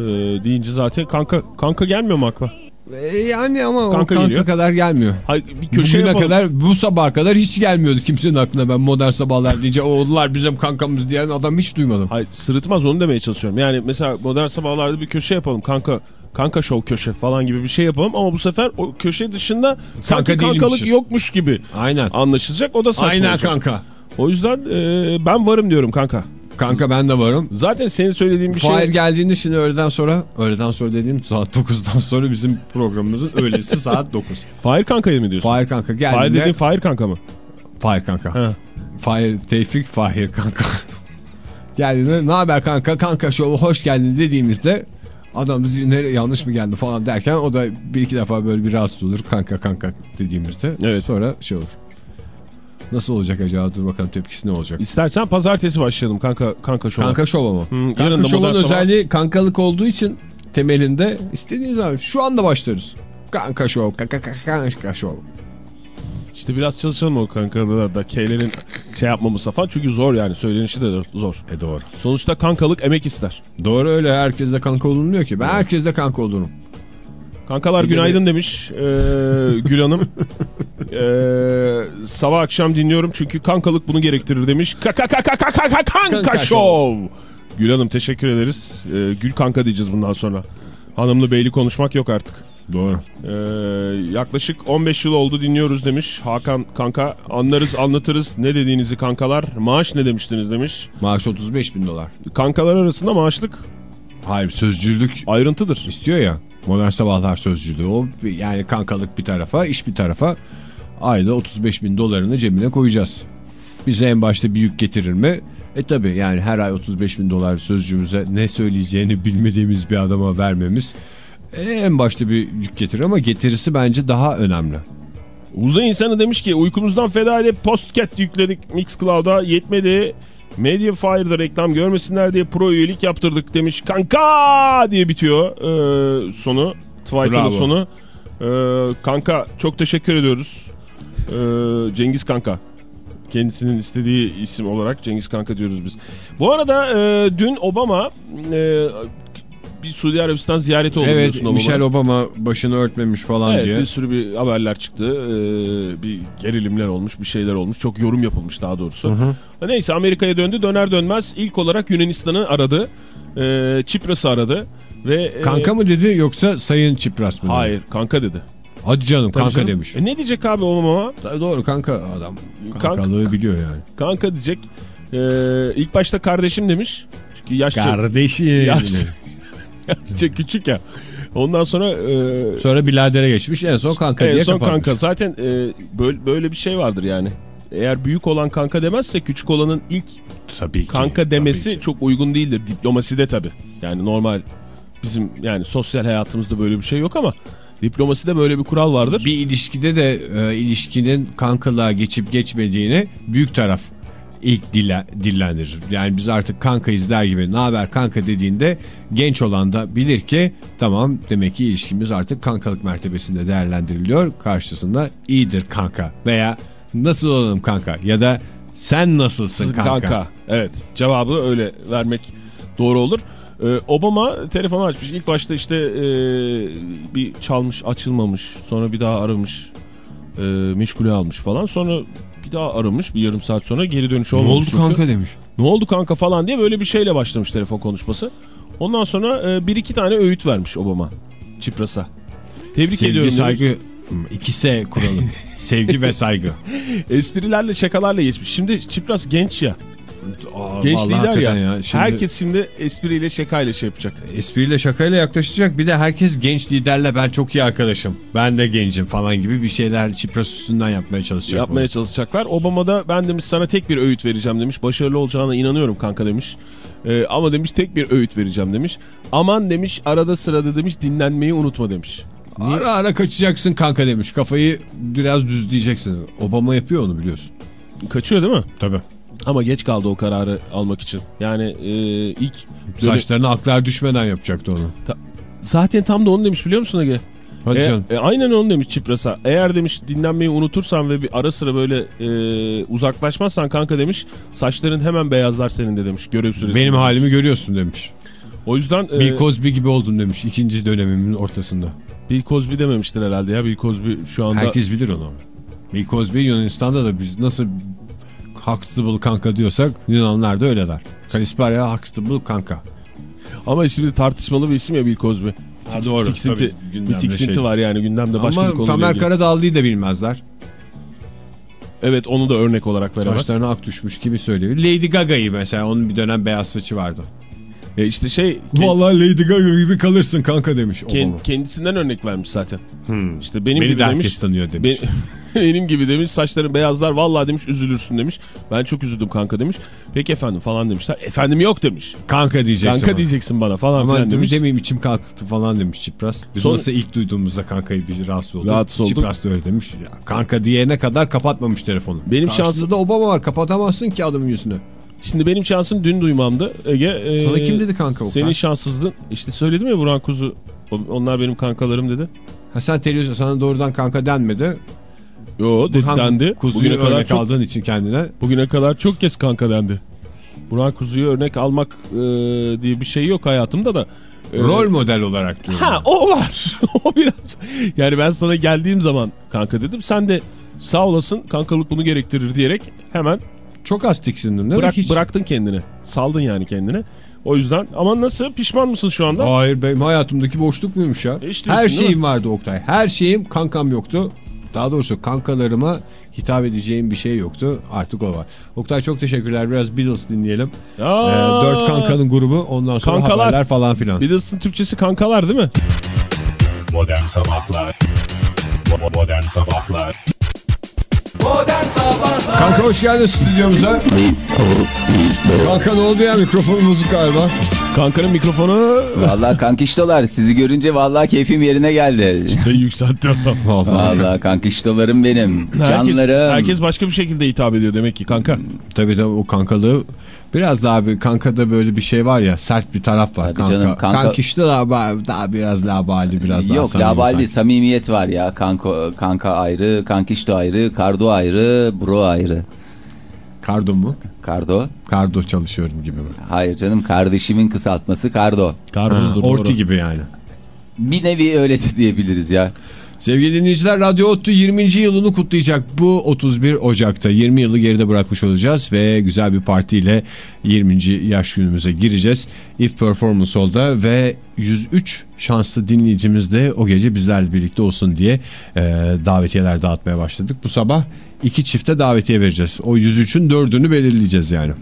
[SPEAKER 4] deyince zaten kanka kanka gelmiyor mu akla?
[SPEAKER 3] E, yani ama
[SPEAKER 4] Kanka
[SPEAKER 3] o kanka
[SPEAKER 4] geliyor.
[SPEAKER 3] kadar gelmiyor.
[SPEAKER 4] Hayır, bir köşe
[SPEAKER 3] Bugüne
[SPEAKER 4] yapalım.
[SPEAKER 3] kadar bu sabaha kadar hiç gelmiyordu kimsenin aklına ben modern sabahlar deyince oğullar bizim kankamız diyen adam hiç duymadım.
[SPEAKER 4] Hayır sırıtmaz onu demeye çalışıyorum. Yani mesela modern sabahlarda bir köşe yapalım kanka. Kanka show köşe falan gibi bir şey yapalım ama bu sefer o köşe dışında sanki
[SPEAKER 3] Kanka
[SPEAKER 4] kankalık
[SPEAKER 3] değilmişiz.
[SPEAKER 4] yokmuş gibi
[SPEAKER 3] Aynen.
[SPEAKER 4] anlaşılacak. O da saçma
[SPEAKER 3] Aynen
[SPEAKER 4] olacak.
[SPEAKER 3] kanka.
[SPEAKER 4] O yüzden e, ben varım diyorum kanka.
[SPEAKER 3] Kanka ben de varım.
[SPEAKER 4] Zaten senin söylediğin bir şey...
[SPEAKER 3] Fahir geldiğinde şimdi öğleden sonra, öğleden sonra dediğim saat 9'dan sonra bizim programımızın öğlesi saat 9. [LAUGHS]
[SPEAKER 4] Fahir kankayı mı diyorsun?
[SPEAKER 3] Fahir kanka
[SPEAKER 4] Fahir
[SPEAKER 3] geldiğinde...
[SPEAKER 4] dediğin Fahir kanka mı?
[SPEAKER 3] Fahir kanka.
[SPEAKER 4] He.
[SPEAKER 3] Fahir, Tevfik Fahir kanka. [LAUGHS] geldiğinde ne haber kanka, kanka şovu hoş geldin dediğimizde adam nereye yanlış mı geldi falan derken o da bir iki defa böyle bir rahatsız olur kanka kanka dediğimizde.
[SPEAKER 4] Evet.
[SPEAKER 3] Sonra şey olur. Nasıl olacak acaba dur bakalım tepkisi ne olacak.
[SPEAKER 4] İstersen pazartesi başlayalım kanka kanka show.
[SPEAKER 3] Kanka şov ama.
[SPEAKER 4] Hı, yarın
[SPEAKER 3] kanka şovun
[SPEAKER 4] modern sabah-
[SPEAKER 3] özelliği kankalık olduğu için temelinde istediğiniz zaman şu anda başlarız. Kanka şov, kanka kanka kanka şov.
[SPEAKER 4] İşte biraz çalışalım o kankalarda da K'lerin şey yapmaması falan. Çünkü zor yani söylenişi de zor.
[SPEAKER 3] E doğru.
[SPEAKER 4] Sonuçta kankalık emek ister.
[SPEAKER 3] Doğru öyle herkesle kanka olunmuyor ki. Ben herkesle kanka olurum.
[SPEAKER 4] Kankalar günaydın demiş ee, Gül Hanım. Ee, sabah akşam dinliyorum çünkü kankalık bunu gerektirir demiş. Kaka kaka kaka kaka kanka
[SPEAKER 3] Kanka
[SPEAKER 4] show. Gül Hanım teşekkür ederiz. Ee, Gül kanka diyeceğiz bundan sonra. Hanımlı beyli konuşmak yok artık.
[SPEAKER 3] Doğru.
[SPEAKER 4] Ee, yaklaşık 15 yıl oldu dinliyoruz demiş. Hakan kanka anlarız anlatırız ne dediğinizi kankalar. Maaş ne demiştiniz demiş.
[SPEAKER 3] Maaş 35 bin dolar.
[SPEAKER 4] Kankalar arasında maaşlık
[SPEAKER 3] Hayır sözcülük
[SPEAKER 4] ayrıntıdır.
[SPEAKER 3] istiyor ya. Modern Sabahlar sözcülüğü. O yani kankalık bir tarafa, iş bir tarafa ayda 35 bin dolarını cebine koyacağız. Bize en başta bir yük getirir mi? E tabi yani her ay 35 bin dolar sözcüğümüze ne söyleyeceğini bilmediğimiz bir adama vermemiz e, en başta bir yük getirir ama getirisi bence daha önemli.
[SPEAKER 4] Uzay insanı demiş ki uykumuzdan feda edip postcat yükledik Mixcloud'a yetmedi. Mediafire'da reklam görmesinler diye pro üyelik yaptırdık demiş. Kanka diye bitiyor ee, sonu. Twitter'ın sonu. Ee, kanka çok teşekkür ediyoruz. Ee, Cengiz Kanka. Kendisinin istediği isim olarak Cengiz Kanka diyoruz biz. Bu arada e, dün Obama e, bir Suudi Arabistan ziyareti oldu
[SPEAKER 3] Evet
[SPEAKER 4] Obama'nın.
[SPEAKER 3] Michelle Obama başını örtmemiş falan
[SPEAKER 4] Evet
[SPEAKER 3] diye.
[SPEAKER 4] bir sürü bir haberler çıktı. Ee, bir gerilimler olmuş, bir şeyler olmuş. Çok yorum yapılmış daha doğrusu. Neyse Amerika'ya döndü. Döner dönmez ilk olarak Yunanistan'ı aradı. Ee, Çipras'ı aradı. Ve, e,
[SPEAKER 3] Kanka mı dedi yoksa Sayın Çipras mı dedi?
[SPEAKER 4] Hayır kanka dedi.
[SPEAKER 3] Hadi canım
[SPEAKER 4] Tabii
[SPEAKER 3] kanka
[SPEAKER 4] canım.
[SPEAKER 3] demiş.
[SPEAKER 4] E ne diyecek abi Obama?
[SPEAKER 3] Tabii Doğru kanka adam.
[SPEAKER 4] Kanka-
[SPEAKER 3] Kankalığı biliyor yani.
[SPEAKER 4] Kanka diyecek. Ee, ilk başta kardeşim demiş. Çünkü yaşça,
[SPEAKER 3] Kardeşim.
[SPEAKER 4] yaşça, [LAUGHS] yaşça küçük ya. Ondan sonra e,
[SPEAKER 3] Sonra biladere geçmiş en son kanka
[SPEAKER 4] en
[SPEAKER 3] diye
[SPEAKER 4] son
[SPEAKER 3] kapatmış.
[SPEAKER 4] kanka. Zaten e, böyle, böyle bir şey vardır yani. Eğer büyük olan kanka demezse küçük olanın ilk
[SPEAKER 3] Tabii ki.
[SPEAKER 4] kanka demesi
[SPEAKER 3] tabii ki.
[SPEAKER 4] çok uygun değildir. Diplomaside tabii. Yani normal bizim yani sosyal hayatımızda böyle bir şey yok ama diplomaside böyle bir kural vardır.
[SPEAKER 3] Bir ilişkide de e, ilişkinin kankalığa geçip geçmediğini büyük taraf ilk dille, dillendirir. Yani biz artık kankayız der gibi ne haber kanka dediğinde genç olan da bilir ki tamam demek ki ilişkimiz artık kankalık mertebesinde değerlendiriliyor. Karşısında iyidir kanka veya nasıl olalım kanka ya da sen nasılsın kanka.
[SPEAKER 4] Evet cevabı öyle vermek doğru olur. Ee, Obama telefonu açmış. İlk başta işte e, bir çalmış açılmamış. Sonra bir daha aramış. E, meşgule almış falan. Sonra bir daha aramış bir yarım saat sonra geri dönüş
[SPEAKER 3] Ne
[SPEAKER 4] olmamış.
[SPEAKER 3] oldu
[SPEAKER 4] çünkü.
[SPEAKER 3] kanka demiş.
[SPEAKER 4] Ne oldu kanka falan diye böyle bir şeyle başlamış telefon konuşması. Ondan sonra e, bir iki tane öğüt vermiş Obama Çipras'a. Tebrik
[SPEAKER 3] Sevgi
[SPEAKER 4] ediyorum. demiş.
[SPEAKER 3] saygı 2S kuralı. [LAUGHS] Sevgi ve saygı.
[SPEAKER 4] Esprilerle şakalarla geçmiş. Şimdi Çipras genç ya.
[SPEAKER 3] Aa,
[SPEAKER 4] Genç lider ya.
[SPEAKER 3] hakikaten Şimdi
[SPEAKER 4] Herkes şimdi espriyle şakayla şey yapacak.
[SPEAKER 3] espriyle şakayla yaklaşacak. Bir de herkes genç liderle ben çok iyi arkadaşım. Ben de gencim falan gibi bir şeyler Çipras üstünden yapmaya çalışacak.
[SPEAKER 4] Yapmaya çalışacaklar. Obama da ben demiş sana tek bir öğüt vereceğim demiş. Başarılı olacağına inanıyorum kanka demiş. Ee, ama demiş tek bir öğüt vereceğim demiş. Aman demiş arada sırada demiş dinlenmeyi unutma demiş.
[SPEAKER 3] Ara ara kaçacaksın kanka demiş. Kafayı biraz düzleyeceksin. Obama yapıyor onu biliyorsun.
[SPEAKER 4] Kaçıyor değil mi?
[SPEAKER 3] Tabii.
[SPEAKER 4] Ama geç kaldı o kararı almak için. Yani e, ilk... dönem-
[SPEAKER 3] Saçlarına aklar düşmeden yapacaktı onu.
[SPEAKER 4] Zaten tam da onu demiş biliyor musun Ege?
[SPEAKER 3] Hadi
[SPEAKER 4] E,
[SPEAKER 3] canım.
[SPEAKER 4] e, aynen onu demiş Çipras'a. Eğer demiş dinlenmeyi unutursan ve bir ara sıra böyle e, uzaklaşmazsan kanka demiş saçların hemen beyazlar senin de demiş görev süresi.
[SPEAKER 3] Benim
[SPEAKER 4] demiş.
[SPEAKER 3] halimi görüyorsun demiş.
[SPEAKER 4] O yüzden e,
[SPEAKER 3] Bill Cosby gibi oldum demiş ikinci dönemimin ortasında.
[SPEAKER 4] Bill Cosby dememiştir herhalde ya. Bill Cosby şu anda
[SPEAKER 3] Herkes bilir onu. Bill Cosby Yunanistan'da da biz nasıl Huxtable kanka diyorsak Yunanlar da öyle der. Kalisparya Huxtable kanka.
[SPEAKER 4] ama şimdi tartışmalı bir isim ya Bill Cosby.
[SPEAKER 3] Ha,
[SPEAKER 4] Tiks-
[SPEAKER 3] doğru.
[SPEAKER 4] Tiksinti,
[SPEAKER 3] Tabii,
[SPEAKER 4] bir tiksinti
[SPEAKER 3] şey.
[SPEAKER 4] var yani gündemde başka bir
[SPEAKER 3] Ama
[SPEAKER 4] konuyla
[SPEAKER 3] Tamer. Karadağlı'yı da bilmezler.
[SPEAKER 4] Evet onu da örnek olarak veremez.
[SPEAKER 3] Saçlarına ak düşmüş gibi söylüyor. Lady Gaga'yı mesela onun bir dönem beyaz saçı vardı.
[SPEAKER 4] E işte şey
[SPEAKER 3] Vallahi Lady Gaga gibi kalırsın kanka demiş
[SPEAKER 4] ken-
[SPEAKER 3] Obama.
[SPEAKER 4] kendisinden örnek vermiş zaten.
[SPEAKER 3] Hmm.
[SPEAKER 4] İşte benim
[SPEAKER 3] Beni de
[SPEAKER 4] demiş.
[SPEAKER 3] herkes tanıyor demiş.
[SPEAKER 4] Be- [LAUGHS] [LAUGHS] benim gibi demiş saçların beyazlar vallahi demiş üzülürsün demiş. Ben çok üzüldüm kanka demiş. Peki efendim falan demişler. Efendim yok demiş.
[SPEAKER 3] Kanka diyeceksin.
[SPEAKER 4] Kanka
[SPEAKER 3] ama.
[SPEAKER 4] diyeceksin bana falan
[SPEAKER 3] Ama
[SPEAKER 4] filan demiş.
[SPEAKER 3] demeyeyim içim kalktı falan demiş Çipras. Biz
[SPEAKER 4] Son-
[SPEAKER 3] nasıl ilk duyduğumuzda kankayı bir rahatsız olduk.
[SPEAKER 4] Rahatsız olduk.
[SPEAKER 3] Çipras da öyle demiş. Ya, kanka diyene kadar kapatmamış telefonu.
[SPEAKER 4] Benim şansım-
[SPEAKER 3] da Obama var kapatamazsın ki adamın yüzünü.
[SPEAKER 4] Şimdi benim şansım dün duymamdı Ege. e,
[SPEAKER 3] Sana kim dedi kanka?
[SPEAKER 4] Senin şanssızlığın. İşte söyledim ya Burhan Kuzu. Onlar benim kankalarım dedi.
[SPEAKER 3] Ha sen televizyon sana doğrudan kanka denmedi.
[SPEAKER 4] Yo
[SPEAKER 3] Burhan
[SPEAKER 4] dendi.
[SPEAKER 3] Kuzu'yu
[SPEAKER 4] Bugüne kadar çok,
[SPEAKER 3] aldığın için kendine.
[SPEAKER 4] bugüne kadar çok kez kanka dendi. Burhan Kuzu'yu örnek almak e, diye bir şey yok hayatımda da. E,
[SPEAKER 3] Rol model olarak diyorum.
[SPEAKER 4] Ha o var. [LAUGHS] o biraz. Yani ben sana geldiğim zaman kanka dedim. Sen de sağ olasın kankalık bunu gerektirir diyerek hemen
[SPEAKER 3] Çok az tiksindin değil
[SPEAKER 4] bırak,
[SPEAKER 3] mi? Hiç.
[SPEAKER 4] bıraktın kendini. Saldın yani kendini. O yüzden ama nasıl pişman mısın şu anda?
[SPEAKER 3] Hayır benim hayatımdaki boşluk muymuş ya?
[SPEAKER 4] Hiç diyorsun,
[SPEAKER 3] Her şeyim vardı Oktay. Her şeyim kankam yoktu. Daha doğrusu kankalarıma hitap edeceğim bir şey yoktu. Artık o var. Oktay çok teşekkürler. Biraz Beatles dinleyelim. Ee,
[SPEAKER 4] Aa,
[SPEAKER 3] dört kankanın grubu. Ondan sonra
[SPEAKER 4] Kankalar.
[SPEAKER 3] haberler falan filan.
[SPEAKER 4] Beatles'ın Türkçesi kankalar değil mi?
[SPEAKER 1] Modern Sabahlar Modern Sabahlar
[SPEAKER 2] Modern Sabahlar
[SPEAKER 3] Kanka hoş geldin stüdyomuza. Kanka ne oldu ya mikrofon bozuk galiba.
[SPEAKER 4] Kankanın mikrofonu
[SPEAKER 5] Vallahi kankiştolar sizi görünce vallahi keyfim yerine geldi.
[SPEAKER 4] işte yükseltti.
[SPEAKER 3] Vallahi. [LAUGHS]
[SPEAKER 5] Vallahi kankiştolarım benim.
[SPEAKER 4] herkes,
[SPEAKER 5] Canlarım.
[SPEAKER 4] herkes başka bir şekilde hitap ediyor demek ki kanka.
[SPEAKER 3] Tabii tabii o kankalığı biraz daha bir kankada böyle bir şey var ya sert bir taraf var.
[SPEAKER 5] Tabii
[SPEAKER 3] kanka.
[SPEAKER 5] canım, kanka-
[SPEAKER 3] işte daha, biraz labali biraz daha
[SPEAKER 5] Yok
[SPEAKER 3] samimi
[SPEAKER 5] laballi
[SPEAKER 3] sanki.
[SPEAKER 5] samimiyet var ya. Kanka, kanka ayrı, kankişto ayrı, kardo ayrı, bro ayrı.
[SPEAKER 3] Kardo mu?
[SPEAKER 5] Kardo?
[SPEAKER 3] Kardo çalışıyorum gibi mi?
[SPEAKER 5] Hayır canım kardeşimin kısaltması kardo.
[SPEAKER 3] Ha,
[SPEAKER 4] Karbondur,
[SPEAKER 3] orti gibi yani.
[SPEAKER 5] Bir nevi öyle de diyebiliriz ya.
[SPEAKER 3] Sevgili dinleyiciler Radyo Ottu 20. yılını kutlayacak bu 31 Ocak'ta 20 yılı geride bırakmış olacağız ve güzel bir partiyle 20. yaş günümüze gireceğiz. If Performance Hall'da ve 103 şanslı dinleyicimiz de o gece bizlerle birlikte olsun diye e, davetiyeler dağıtmaya başladık. Bu sabah iki çifte davetiye vereceğiz. O 103'ün dördünü belirleyeceğiz yani.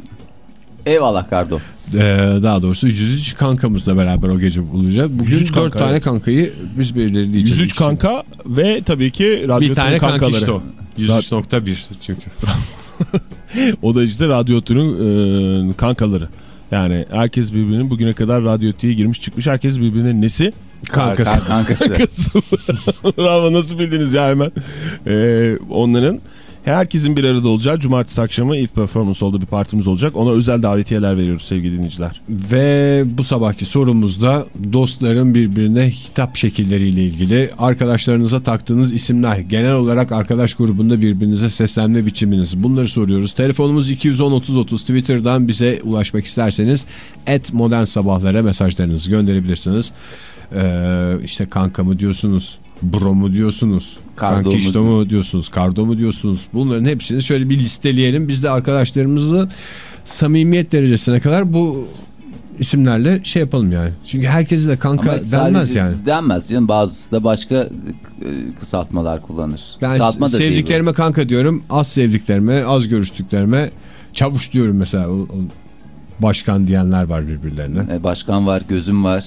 [SPEAKER 5] Eyvallah kardo.
[SPEAKER 3] E, daha doğrusu 103 kankamızla beraber o gece bulacağız. Bugün
[SPEAKER 4] 103
[SPEAKER 3] 4
[SPEAKER 4] kanka,
[SPEAKER 3] tane
[SPEAKER 4] evet.
[SPEAKER 3] kankayı biz belirleyeceğiz.
[SPEAKER 4] 103
[SPEAKER 3] İkisi-
[SPEAKER 4] kanka ve tabii ki radyo
[SPEAKER 3] Bir tane
[SPEAKER 4] kankaları.
[SPEAKER 3] kanka işte o. 103.1 çünkü. [LAUGHS]
[SPEAKER 4] O da işte radyotunun e, kankaları. Yani herkes birbirinin bugüne kadar radyotiye girmiş çıkmış. Herkes birbirinin nesi?
[SPEAKER 3] Kankası.
[SPEAKER 5] Kan- kankası. [LAUGHS]
[SPEAKER 4] Kankası. Bravo nasıl bildiniz ya hemen. E, onların herkesin bir arada olacağı cumartesi akşamı If Performance oldu bir partimiz olacak. Ona özel davetiyeler veriyoruz sevgili dinleyiciler.
[SPEAKER 3] Ve bu sabahki sorumuzda dostların birbirine hitap şekilleriyle ilgili arkadaşlarınıza taktığınız isimler, genel olarak arkadaş grubunda birbirinize seslenme biçiminiz. Bunları soruyoruz. Telefonumuz 210 30 30 Twitter'dan bize ulaşmak isterseniz et modern sabahlara mesajlarınızı gönderebilirsiniz. Ee, işte kanka mı diyorsunuz, bro mu diyorsunuz,
[SPEAKER 5] Kardo mu
[SPEAKER 3] kankişto mu diyorsunuz, kardo mu diyorsunuz. Bunların hepsini şöyle bir listeleyelim. Biz de arkadaşlarımızı samimiyet derecesine kadar bu isimlerle şey yapalım yani. Çünkü herkese de kanka
[SPEAKER 5] Ama
[SPEAKER 3] denmez yani.
[SPEAKER 5] Denmez canım. Bazısı da başka e, kısaltmalar kullanır.
[SPEAKER 3] Ben
[SPEAKER 5] Kısaltma da değil bu.
[SPEAKER 3] sevdiklerime kanka diyorum. Az sevdiklerime, az görüştüklerime çavuş diyorum mesela. Başkan diyenler var birbirlerine.
[SPEAKER 5] E, Başkan var, gözüm var.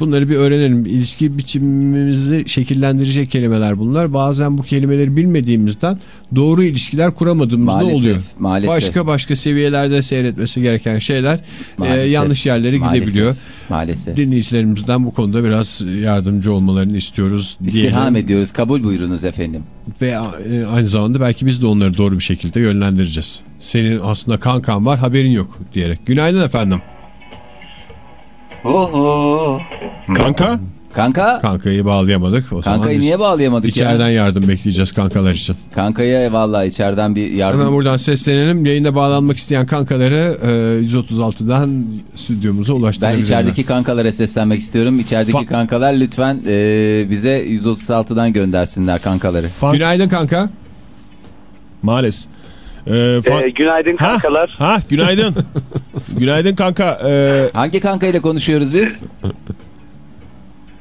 [SPEAKER 3] Bunları bir öğrenelim. İlişki biçimimizi şekillendirecek kelimeler bunlar. Bazen bu kelimeleri bilmediğimizden doğru ilişkiler kuramadığımızda
[SPEAKER 5] Maalesef,
[SPEAKER 3] oluyor.
[SPEAKER 5] maalesef.
[SPEAKER 3] Başka başka seviyelerde seyretmesi gereken şeyler e, yanlış yerlere
[SPEAKER 5] Maalesef.
[SPEAKER 3] gidebiliyor.
[SPEAKER 5] Maalesef.
[SPEAKER 3] Dinleyicilerimizden bu konuda biraz yardımcı olmalarını istiyoruz.
[SPEAKER 5] İstirham
[SPEAKER 3] diyelim.
[SPEAKER 5] ediyoruz. Kabul buyurunuz efendim.
[SPEAKER 3] Ve e, aynı zamanda belki biz de onları doğru bir şekilde yönlendireceğiz. Senin aslında kankan var haberin yok diyerek. Günaydın efendim.
[SPEAKER 5] Oho.
[SPEAKER 4] Kanka?
[SPEAKER 5] Kanka?
[SPEAKER 3] Kankayı bağlayamadık. O zaman
[SPEAKER 5] Kankayı niye bağlayamadık
[SPEAKER 3] içeriden
[SPEAKER 5] ya?
[SPEAKER 3] yardım bekleyeceğiz kankalar için.
[SPEAKER 5] Kankaya vallahi içeriden bir yardım.
[SPEAKER 3] Hemen buradan seslenelim. Yayına bağlanmak isteyen kankaları e, 136'dan stüdyomuza
[SPEAKER 5] Ben
[SPEAKER 3] ulaştırabilirler.
[SPEAKER 5] içerideki kankalara seslenmek istiyorum. İçerideki
[SPEAKER 4] Fa-
[SPEAKER 5] kankalar lütfen e, bize 136'dan göndersinler kankaları.
[SPEAKER 4] Fan-
[SPEAKER 3] Günaydın kanka.
[SPEAKER 4] Maalesef. Ee, fan-
[SPEAKER 6] Ee, günaydın
[SPEAKER 4] ha,
[SPEAKER 6] kankalar.
[SPEAKER 4] ha günaydın. [LAUGHS] günaydın kanka. Ee,
[SPEAKER 5] Hangi kankayla konuşuyoruz biz?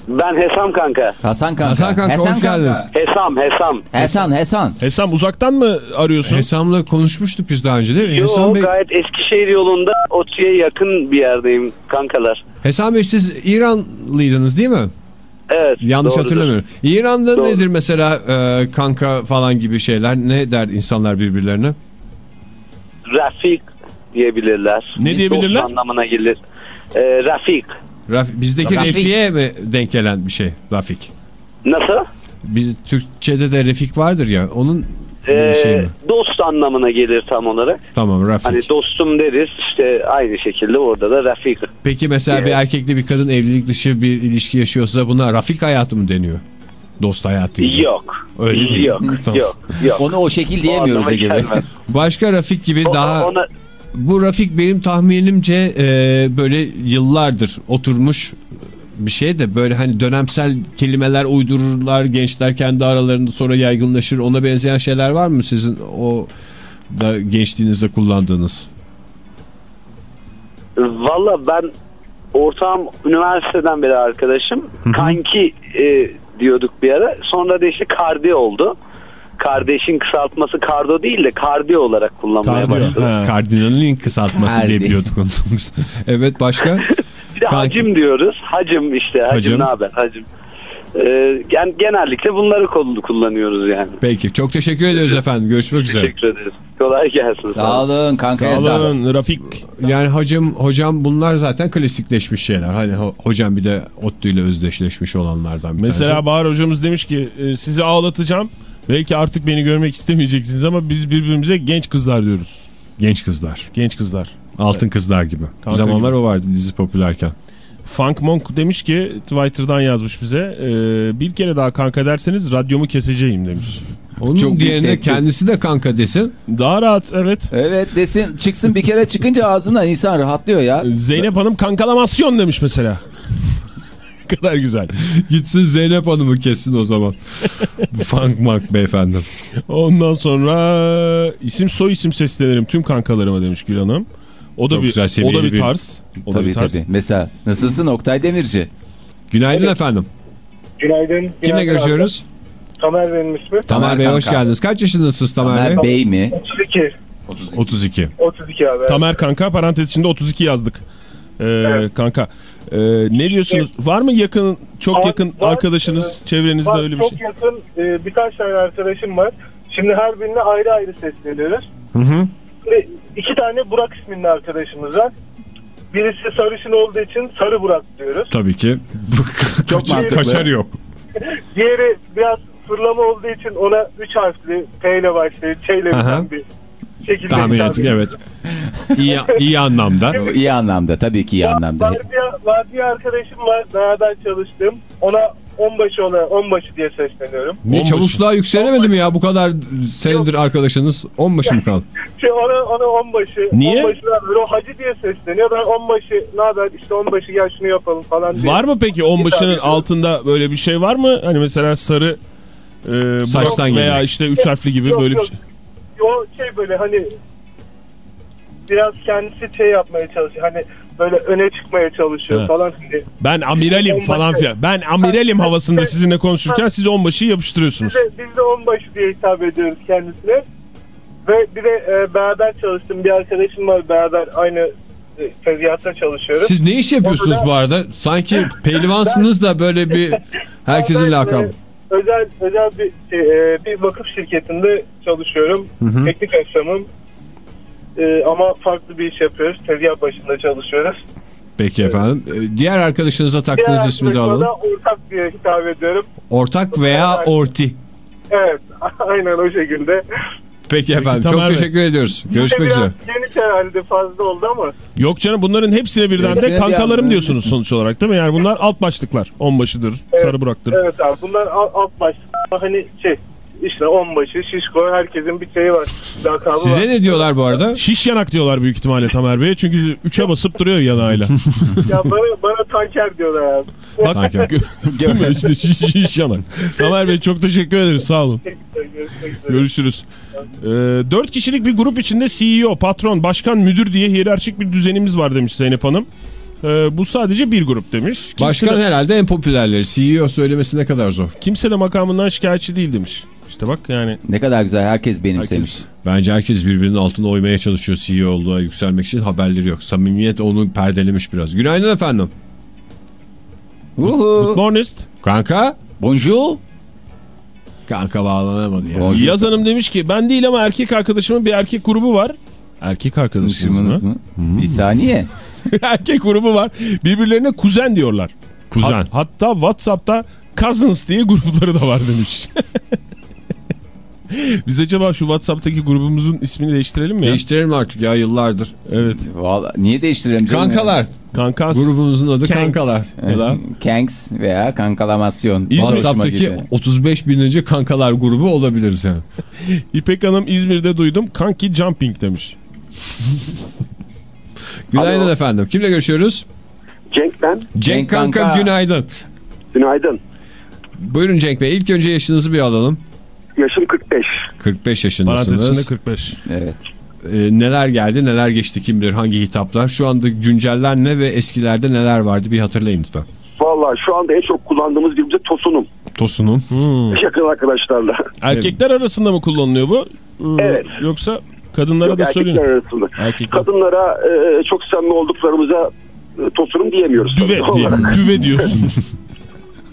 [SPEAKER 6] Ben Hesam kanka.
[SPEAKER 5] Hasan kanka.
[SPEAKER 3] Hasan kanka, hoş geldiniz.
[SPEAKER 6] Hesam, Hesam.
[SPEAKER 5] Hasan, Hasan.
[SPEAKER 4] Hesam uzaktan mı arıyorsun?
[SPEAKER 3] Hesam'la konuşmuştuk biz daha önce değil mi?
[SPEAKER 6] Yo
[SPEAKER 3] Hesam Bey,
[SPEAKER 6] gayet Eskişehir yolunda Otu'ya yakın bir yerdeyim kankalar.
[SPEAKER 3] Hesam Bey siz İranlıydınız değil mi?
[SPEAKER 6] Evet.
[SPEAKER 3] Yanlış
[SPEAKER 6] doğrudur.
[SPEAKER 3] hatırlamıyorum. İran'da
[SPEAKER 6] Doğru.
[SPEAKER 3] nedir mesela e, kanka falan gibi şeyler? Ne der insanlar birbirlerine?
[SPEAKER 6] Rafik diyebilirler.
[SPEAKER 4] Ne diyebilirler?
[SPEAKER 6] Dost anlamına gelir. Ee, Rafik.
[SPEAKER 3] Raf, bizdeki
[SPEAKER 5] Rafik.
[SPEAKER 3] refiye mi denk gelen bir şey? Rafik.
[SPEAKER 6] Nasıl?
[SPEAKER 3] Biz Türkçe'de de refik vardır ya. Onun
[SPEAKER 6] Ee,
[SPEAKER 3] şey mi?
[SPEAKER 6] dost anlamına gelir tam olarak.
[SPEAKER 3] Tamam Rafik.
[SPEAKER 6] Hani dostum deriz işte aynı şekilde orada da Rafik.
[SPEAKER 3] Peki mesela bir
[SPEAKER 6] Evet.
[SPEAKER 3] erkekle bir kadın evlilik dışı bir ilişki yaşıyorsa buna Rafik hayatı mı deniyor? Dost hayatı gibi.
[SPEAKER 6] Yok.
[SPEAKER 3] Öyle değil?
[SPEAKER 6] Yok. [LAUGHS]
[SPEAKER 3] Tamam.
[SPEAKER 6] Yok. Yok.
[SPEAKER 5] Onu o şekil diyemiyoruz Ege Bey. [LAUGHS]
[SPEAKER 3] Başka Rafik gibi
[SPEAKER 6] O-
[SPEAKER 3] daha...
[SPEAKER 6] ona,
[SPEAKER 3] Bu Rafik benim tahminimce e, böyle yıllardır oturmuş bir şey de böyle hani dönemsel kelimeler uydururlar gençler kendi aralarında sonra yaygınlaşır ona benzeyen şeyler var mı sizin o da gençliğinizde kullandığınız?
[SPEAKER 6] Valla ben ortağım üniversiteden beri arkadaşım. Kanki e, diyorduk bir ara. Sonra da işte kardi oldu. Kardeşin kısaltması kardo değil de kardi olarak kullanmaya
[SPEAKER 4] Kardiyo,
[SPEAKER 6] başladı.
[SPEAKER 3] Kardinalin kısaltması
[SPEAKER 5] Harbi.
[SPEAKER 3] diye biliyorduk onu. [LAUGHS] evet başka? [LAUGHS]
[SPEAKER 6] Bir de
[SPEAKER 3] Kanki.
[SPEAKER 6] hacim diyoruz. Hacim işte. Hacim,
[SPEAKER 3] Hacim.
[SPEAKER 6] ne haber hacim. Ee, yani genellikle bunları kullanıyoruz yani.
[SPEAKER 3] Peki çok teşekkür ederiz efendim görüşmek üzere.
[SPEAKER 6] Teşekkür ederiz. Kolay gelsin.
[SPEAKER 5] Sağ olun kankaya
[SPEAKER 4] Sağ
[SPEAKER 5] olun.
[SPEAKER 4] Rafik.
[SPEAKER 3] Yani hocam hocam bunlar zaten klasikleşmiş şeyler. Hani ho- hocam bir de Ottu ile özdeşleşmiş olanlardan bir
[SPEAKER 4] Mesela
[SPEAKER 3] tanesi.
[SPEAKER 4] Bahar hocamız demiş ki e, sizi ağlatacağım. Belki artık beni görmek istemeyeceksiniz ama biz birbirimize genç kızlar diyoruz.
[SPEAKER 3] Genç kızlar.
[SPEAKER 4] Genç kızlar.
[SPEAKER 3] Altın kızlar gibi. Bir
[SPEAKER 4] Kanka
[SPEAKER 3] zamanlar
[SPEAKER 4] gibi.
[SPEAKER 3] o vardı dizi popülerken.
[SPEAKER 4] Funk Monk demiş ki Twitter'dan yazmış bize. e, bir kere daha kanka derseniz radyomu keseceğim demiş. [LAUGHS]
[SPEAKER 3] Onun
[SPEAKER 5] Çok
[SPEAKER 3] diğerine kendisi de kanka desin.
[SPEAKER 4] Daha rahat evet.
[SPEAKER 5] Evet desin çıksın bir kere çıkınca ağzından insan rahatlıyor ya.
[SPEAKER 4] Zeynep Hanım kankalamasyon demiş mesela. [LAUGHS] kadar güzel.
[SPEAKER 3] Gitsin Zeynep Hanım'ı kessin o zaman. [LAUGHS] Funk Mark beyefendi.
[SPEAKER 4] Ondan sonra isim soy isim seslenirim tüm kankalarıma demiş Gül Hanım. O da
[SPEAKER 3] Çok
[SPEAKER 4] bir
[SPEAKER 3] güzel,
[SPEAKER 4] o da bir tarz. O da
[SPEAKER 5] Tabii
[SPEAKER 4] bir tarz.
[SPEAKER 5] tabii. Mesela nasılsın Oktay Demirci?
[SPEAKER 3] Günaydın efendim.
[SPEAKER 7] Günaydın.
[SPEAKER 3] Kimle
[SPEAKER 7] Günaydın
[SPEAKER 3] görüşüyoruz?
[SPEAKER 7] abi. Tamer benim ismim.
[SPEAKER 3] Tamer Bey hoş
[SPEAKER 5] kanka.
[SPEAKER 3] geldiniz. Kaç yaşındasınız Tamer,
[SPEAKER 5] Ömer
[SPEAKER 3] Bey?
[SPEAKER 5] Bey mi?
[SPEAKER 7] 32.
[SPEAKER 3] 32.
[SPEAKER 7] 32 abi.
[SPEAKER 4] Tamer kanka parantez içinde 32 yazdık. Ee,
[SPEAKER 7] Evet.
[SPEAKER 4] Kanka ee, ne diyorsunuz? Var mı yakın çok
[SPEAKER 7] Var-
[SPEAKER 4] yakın
[SPEAKER 7] var.
[SPEAKER 4] arkadaşınız çevrenizde
[SPEAKER 7] Var,
[SPEAKER 4] öyle bir
[SPEAKER 7] çok
[SPEAKER 4] şey?
[SPEAKER 7] yakın e, birkaç tane arkadaşım var. Şimdi her birine ayrı ayrı sesleniyoruz.
[SPEAKER 3] Hı hı.
[SPEAKER 7] Şimdi iki tane Burak isminde arkadaşımız var. Birisi sarışın olduğu için Sarı Burak diyoruz.
[SPEAKER 3] Tabii ki. [LAUGHS]
[SPEAKER 5] Çok
[SPEAKER 3] Kaçar,
[SPEAKER 5] mantıklı.
[SPEAKER 3] kaçarı yok.
[SPEAKER 7] Diğeri biraz fırlama olduğu için ona üç harfli P ile başlayıp Ç ile biten bir şekilde
[SPEAKER 3] Tahmin ettik evet. İyi, iyi anlamda.
[SPEAKER 5] İyi anlamda tabii ki iyi anlamda.
[SPEAKER 7] Vardiya, vardiya arkadaşım var. Beraber çalıştım. Ona onbaşı olan onbaşı diye sesleniyorum.
[SPEAKER 3] Niye çavuşluğa yükselemedi mi ya bu kadar senedir arkadaşınız? Onbaşı mı kaldı? [LAUGHS]
[SPEAKER 7] Şey ona, ona onbaşı.
[SPEAKER 4] Niye?
[SPEAKER 7] Onbaşı o hacı diye sesleniyor. Ben onbaşı ne haber işte onbaşı gel şunu yapalım falan diye.
[SPEAKER 4] Var mı peki onbaşının altında böyle bir şey var mı? Hani mesela sarı e,
[SPEAKER 3] Saçtan
[SPEAKER 4] veya
[SPEAKER 3] geliyor.
[SPEAKER 4] işte üç harfli gibi
[SPEAKER 7] Yok,
[SPEAKER 4] böyle bir
[SPEAKER 7] yok.
[SPEAKER 4] şey.
[SPEAKER 7] O şey böyle hani biraz kendisi şey yapmaya çalışıyor. Hani böyle öne çıkmaya çalışıyor
[SPEAKER 4] Evet.
[SPEAKER 7] falan. Hani
[SPEAKER 4] Ben amiralim
[SPEAKER 7] Onbaşı.
[SPEAKER 4] falan filan. Ben amiralim havasında sizinle konuşurken siz onbaşı yapıştırıyorsunuz.
[SPEAKER 7] Biz de, biz de onbaşı diye hitap ediyoruz kendisine. Ve bir de e, beraber çalıştım. Bir arkadaşım var beraber aynı e, tezgahta çalışıyoruz.
[SPEAKER 3] Siz ne iş yapıyorsunuz bu arada? Sanki [LAUGHS] pehlivansınız da böyle bir herkesin
[SPEAKER 7] Ben,
[SPEAKER 3] lakabı.
[SPEAKER 7] e, özel özel bir şey, e, bir vakıf şirketinde çalışıyorum.
[SPEAKER 3] hı.
[SPEAKER 7] Teknik ressamım. E, ama farklı bir iş yapıyoruz. Tezgah başında çalışıyoruz.
[SPEAKER 3] Peki efendim. Ee, Diğer arkadaşınıza
[SPEAKER 7] Diğer
[SPEAKER 3] taktığınız ismi de alalım.
[SPEAKER 7] da ortak diye hitap ediyorum.
[SPEAKER 3] Ortak veya orti.
[SPEAKER 7] Evet [LAUGHS] aynen o şekilde.
[SPEAKER 3] Peki efendim.
[SPEAKER 4] Tamer
[SPEAKER 3] Çok teşekkür ediyoruz. Görüşmek üzere.
[SPEAKER 7] Geniş herhalde fazla oldu ama.
[SPEAKER 4] Yok canım bunların hepsine birden
[SPEAKER 5] Hepsine
[SPEAKER 4] de
[SPEAKER 5] bir
[SPEAKER 4] kankalarım
[SPEAKER 5] anda.
[SPEAKER 4] diyorsunuz sonuç olarak değil mi? Yani bunlar alt başlıklar. Onbaşıdır, sarı Burak'tır.
[SPEAKER 7] Evet abi bunlar alt, alt başlık. Hani şey işte onbaşı, şişko herkesin bir şeyi var. Lakabı var.
[SPEAKER 3] Size ne diyorlar bu arada?
[SPEAKER 4] Şiş yanak diyorlar büyük ihtimalle Tamer Bey'e. Çünkü üçe basıp duruyor yanağıyla. [LAUGHS]
[SPEAKER 7] Ya bana, bana tanker diyorlar abi.
[SPEAKER 4] Bak
[SPEAKER 3] Tanker. [LAUGHS]
[SPEAKER 4] değil mi? İşte şiş, şiş yanak. Tamer Bey çok teşekkür ederiz. Sağ olun. Görüşürüz. Ee, dört kişilik bir grup içinde CEO, patron, başkan, müdür diye hiyerarşik bir düzenimiz var demiş Zeynep Hanım. Ee, bu sadece bir grup demiş. Kimse
[SPEAKER 3] Başkan
[SPEAKER 4] de,
[SPEAKER 3] herhalde en popülerleri. CEO söylemesi ne kadar zor.
[SPEAKER 4] kimse de makamından şikayetçi değil demiş. İşte bak yani
[SPEAKER 5] Ne kadar güzel herkes benimsemiş.
[SPEAKER 4] herkes
[SPEAKER 3] Bence herkes birbirinin altına oymaya çalışıyor CEO'luğa yükselmek için haberleri yok. Samimiyet onu perdelemiş biraz. Günaydın efendim.
[SPEAKER 5] Uhu.
[SPEAKER 4] Mornist.
[SPEAKER 3] Kanka?
[SPEAKER 5] Bonjour.
[SPEAKER 3] Kanka bağlanamadı ya.
[SPEAKER 5] Bonjour.
[SPEAKER 4] Yaz Hanım demiş ki ben değil ama erkek arkadaşımın bir erkek grubu var. Erkek arkadaşınız mı?
[SPEAKER 5] mı? Bir saniye. [LAUGHS]
[SPEAKER 4] erkek grubu var. Birbirlerine kuzen diyorlar.
[SPEAKER 3] Kuzen.
[SPEAKER 4] Hat- hatta WhatsApp'ta cousins diye grupları da var demiş. [LAUGHS] [LAUGHS] Biz acaba şu WhatsApp'taki grubumuzun ismini değiştirelim mi ya?
[SPEAKER 3] Değiştirelim artık ya yıllardır.
[SPEAKER 4] Evet.
[SPEAKER 5] Vallahi niye değiştirelim?
[SPEAKER 3] Kankalar.
[SPEAKER 4] Kankas.
[SPEAKER 3] Grubumuzun adı
[SPEAKER 4] Kanks.
[SPEAKER 3] Kankalar.
[SPEAKER 5] Kanks veya kankalamasyon.
[SPEAKER 3] WhatsApp'taki 35 bininci Kankalar grubu olabiliriz yani. [LAUGHS]
[SPEAKER 4] İpek Hanım İzmir'de duydum. Kanki Jumping demiş. [LAUGHS]
[SPEAKER 3] Günaydın
[SPEAKER 6] Alo.
[SPEAKER 3] efendim. Kimle görüşüyoruz?
[SPEAKER 6] Cenk ben.
[SPEAKER 3] Cenk
[SPEAKER 5] Cenk
[SPEAKER 3] Kanka,
[SPEAKER 5] Kanka.
[SPEAKER 3] günaydın.
[SPEAKER 6] Günaydın.
[SPEAKER 3] Buyurun Cenk Bey. İlk önce yaşınızı bir alalım.
[SPEAKER 6] Yaşım 45.
[SPEAKER 3] 45
[SPEAKER 4] Parantezinde
[SPEAKER 3] yaşındasınız.
[SPEAKER 4] 45.
[SPEAKER 5] Evet.
[SPEAKER 3] Ee, neler geldi, neler geçti kim bilir hangi hitaplar. Şu anda günceller ne ve eskilerde neler vardı bir hatırlayın lütfen.
[SPEAKER 6] Valla şu anda en çok kullandığımız birbirimize tosunum.
[SPEAKER 3] Tosunum.
[SPEAKER 6] Yakın arkadaşlarla.
[SPEAKER 4] Erkekler arasında mı kullanılıyor bu? Ee,
[SPEAKER 6] Evet.
[SPEAKER 4] Yoksa kadınlara
[SPEAKER 6] Yok,
[SPEAKER 4] da
[SPEAKER 6] erkekler
[SPEAKER 4] söyleyin.
[SPEAKER 6] arasında.
[SPEAKER 4] Erkekler.
[SPEAKER 6] Kadınlara e, çok samimi olduklarımıza e, tosunum diyemiyoruz.
[SPEAKER 4] Düve diye. Düve diyorsun.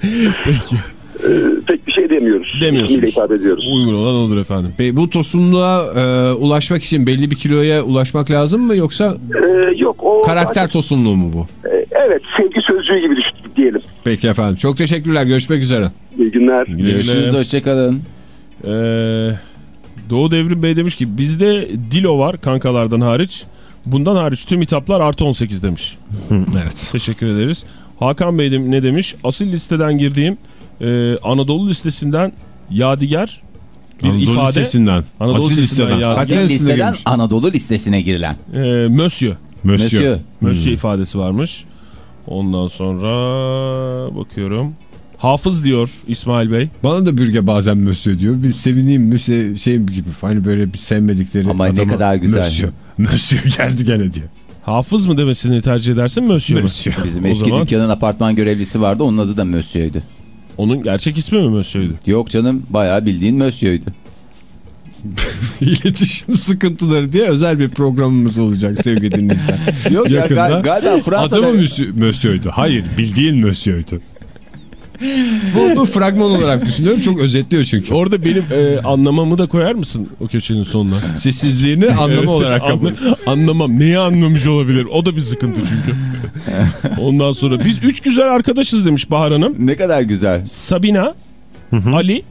[SPEAKER 4] [LAUGHS] Peki.
[SPEAKER 6] E, pek bir şey demiyoruz.
[SPEAKER 4] Demiyorsunuz.
[SPEAKER 6] İsmiyle hitap ediyoruz.
[SPEAKER 4] Uygun olan olur efendim.
[SPEAKER 3] Peki bu tosunluğa e, ulaşmak için belli bir kiloya ulaşmak lazım mı yoksa
[SPEAKER 6] E, yok o
[SPEAKER 3] karakter tosunluğu mu bu?
[SPEAKER 6] E, evet sevgi sözcüğü gibi düşün diyelim.
[SPEAKER 3] Peki efendim. Çok teşekkürler. Görüşmek üzere.
[SPEAKER 6] İyi günler.
[SPEAKER 5] Görüşürüz hoşçakalın.
[SPEAKER 4] Ee, Doğu Devrim Bey demiş ki bizde Dilo var kankalardan hariç. Bundan hariç tüm hitaplar artı 18 demiş.
[SPEAKER 3] evet.
[SPEAKER 4] Teşekkür ederiz. Hakan Bey de, ne demiş? Asil listeden girdiğim e, Anadolu listesinden Yadigar bir
[SPEAKER 3] Anadolu
[SPEAKER 4] ifade.
[SPEAKER 3] Lisesinden.
[SPEAKER 4] Anadolu
[SPEAKER 3] Asil
[SPEAKER 4] Lisesi'nden
[SPEAKER 3] listeden.
[SPEAKER 5] Asil listeden
[SPEAKER 3] girmiş?
[SPEAKER 5] Anadolu listesine girilen.
[SPEAKER 4] E, Monsieur.
[SPEAKER 3] Monsieur.
[SPEAKER 5] Monsieur.
[SPEAKER 4] Monsieur
[SPEAKER 3] Hmm.
[SPEAKER 4] ifadesi varmış. Ondan sonra bakıyorum. Hafız diyor İsmail Bey.
[SPEAKER 3] Bana da bürge bazen Monsieur diyor. Bir sevineyim mi se- şey gibi. Hani böyle bir sevmedikleri
[SPEAKER 5] Ama ne
[SPEAKER 3] adama
[SPEAKER 5] kadar güzel.
[SPEAKER 3] Monsieur. [LAUGHS] Monsieur geldi gene diyor.
[SPEAKER 4] Hafız mı demesini tercih edersin Monsieur mu?
[SPEAKER 3] Monsieur.
[SPEAKER 5] Bizim eski
[SPEAKER 4] zaman-
[SPEAKER 5] dükkanın apartman görevlisi vardı. Onun adı da Monsieur'dü.
[SPEAKER 4] Onun gerçek ismi mi Monsieur'dü?
[SPEAKER 5] Yok canım bayağı bildiğin Monsieur'dü. [LAUGHS]
[SPEAKER 3] İletişim sıkıntıları diye özel bir programımız olacak sevgili dinleyiciler.
[SPEAKER 5] Yok ya
[SPEAKER 3] Yakında.
[SPEAKER 5] gal- galiba Fransa'da...
[SPEAKER 3] Adamı Monsieur- Monsieur'dü. Hayır bildiğin Monsieur'dü. Bunu fragman olarak düşünüyorum. Çok özetliyor çünkü.
[SPEAKER 4] Orada benim e, anlamamı da koyar mısın o köşenin sonuna?
[SPEAKER 3] Sessizliğini anlamı
[SPEAKER 4] Evet,
[SPEAKER 3] olarak kabul.
[SPEAKER 4] anla- Anlamam. Neyi anlamış olabilir? O da bir sıkıntı çünkü. Ondan sonra biz üç güzel arkadaşız demiş Bahar Hanım.
[SPEAKER 5] Ne kadar güzel.
[SPEAKER 4] Sabina, Ali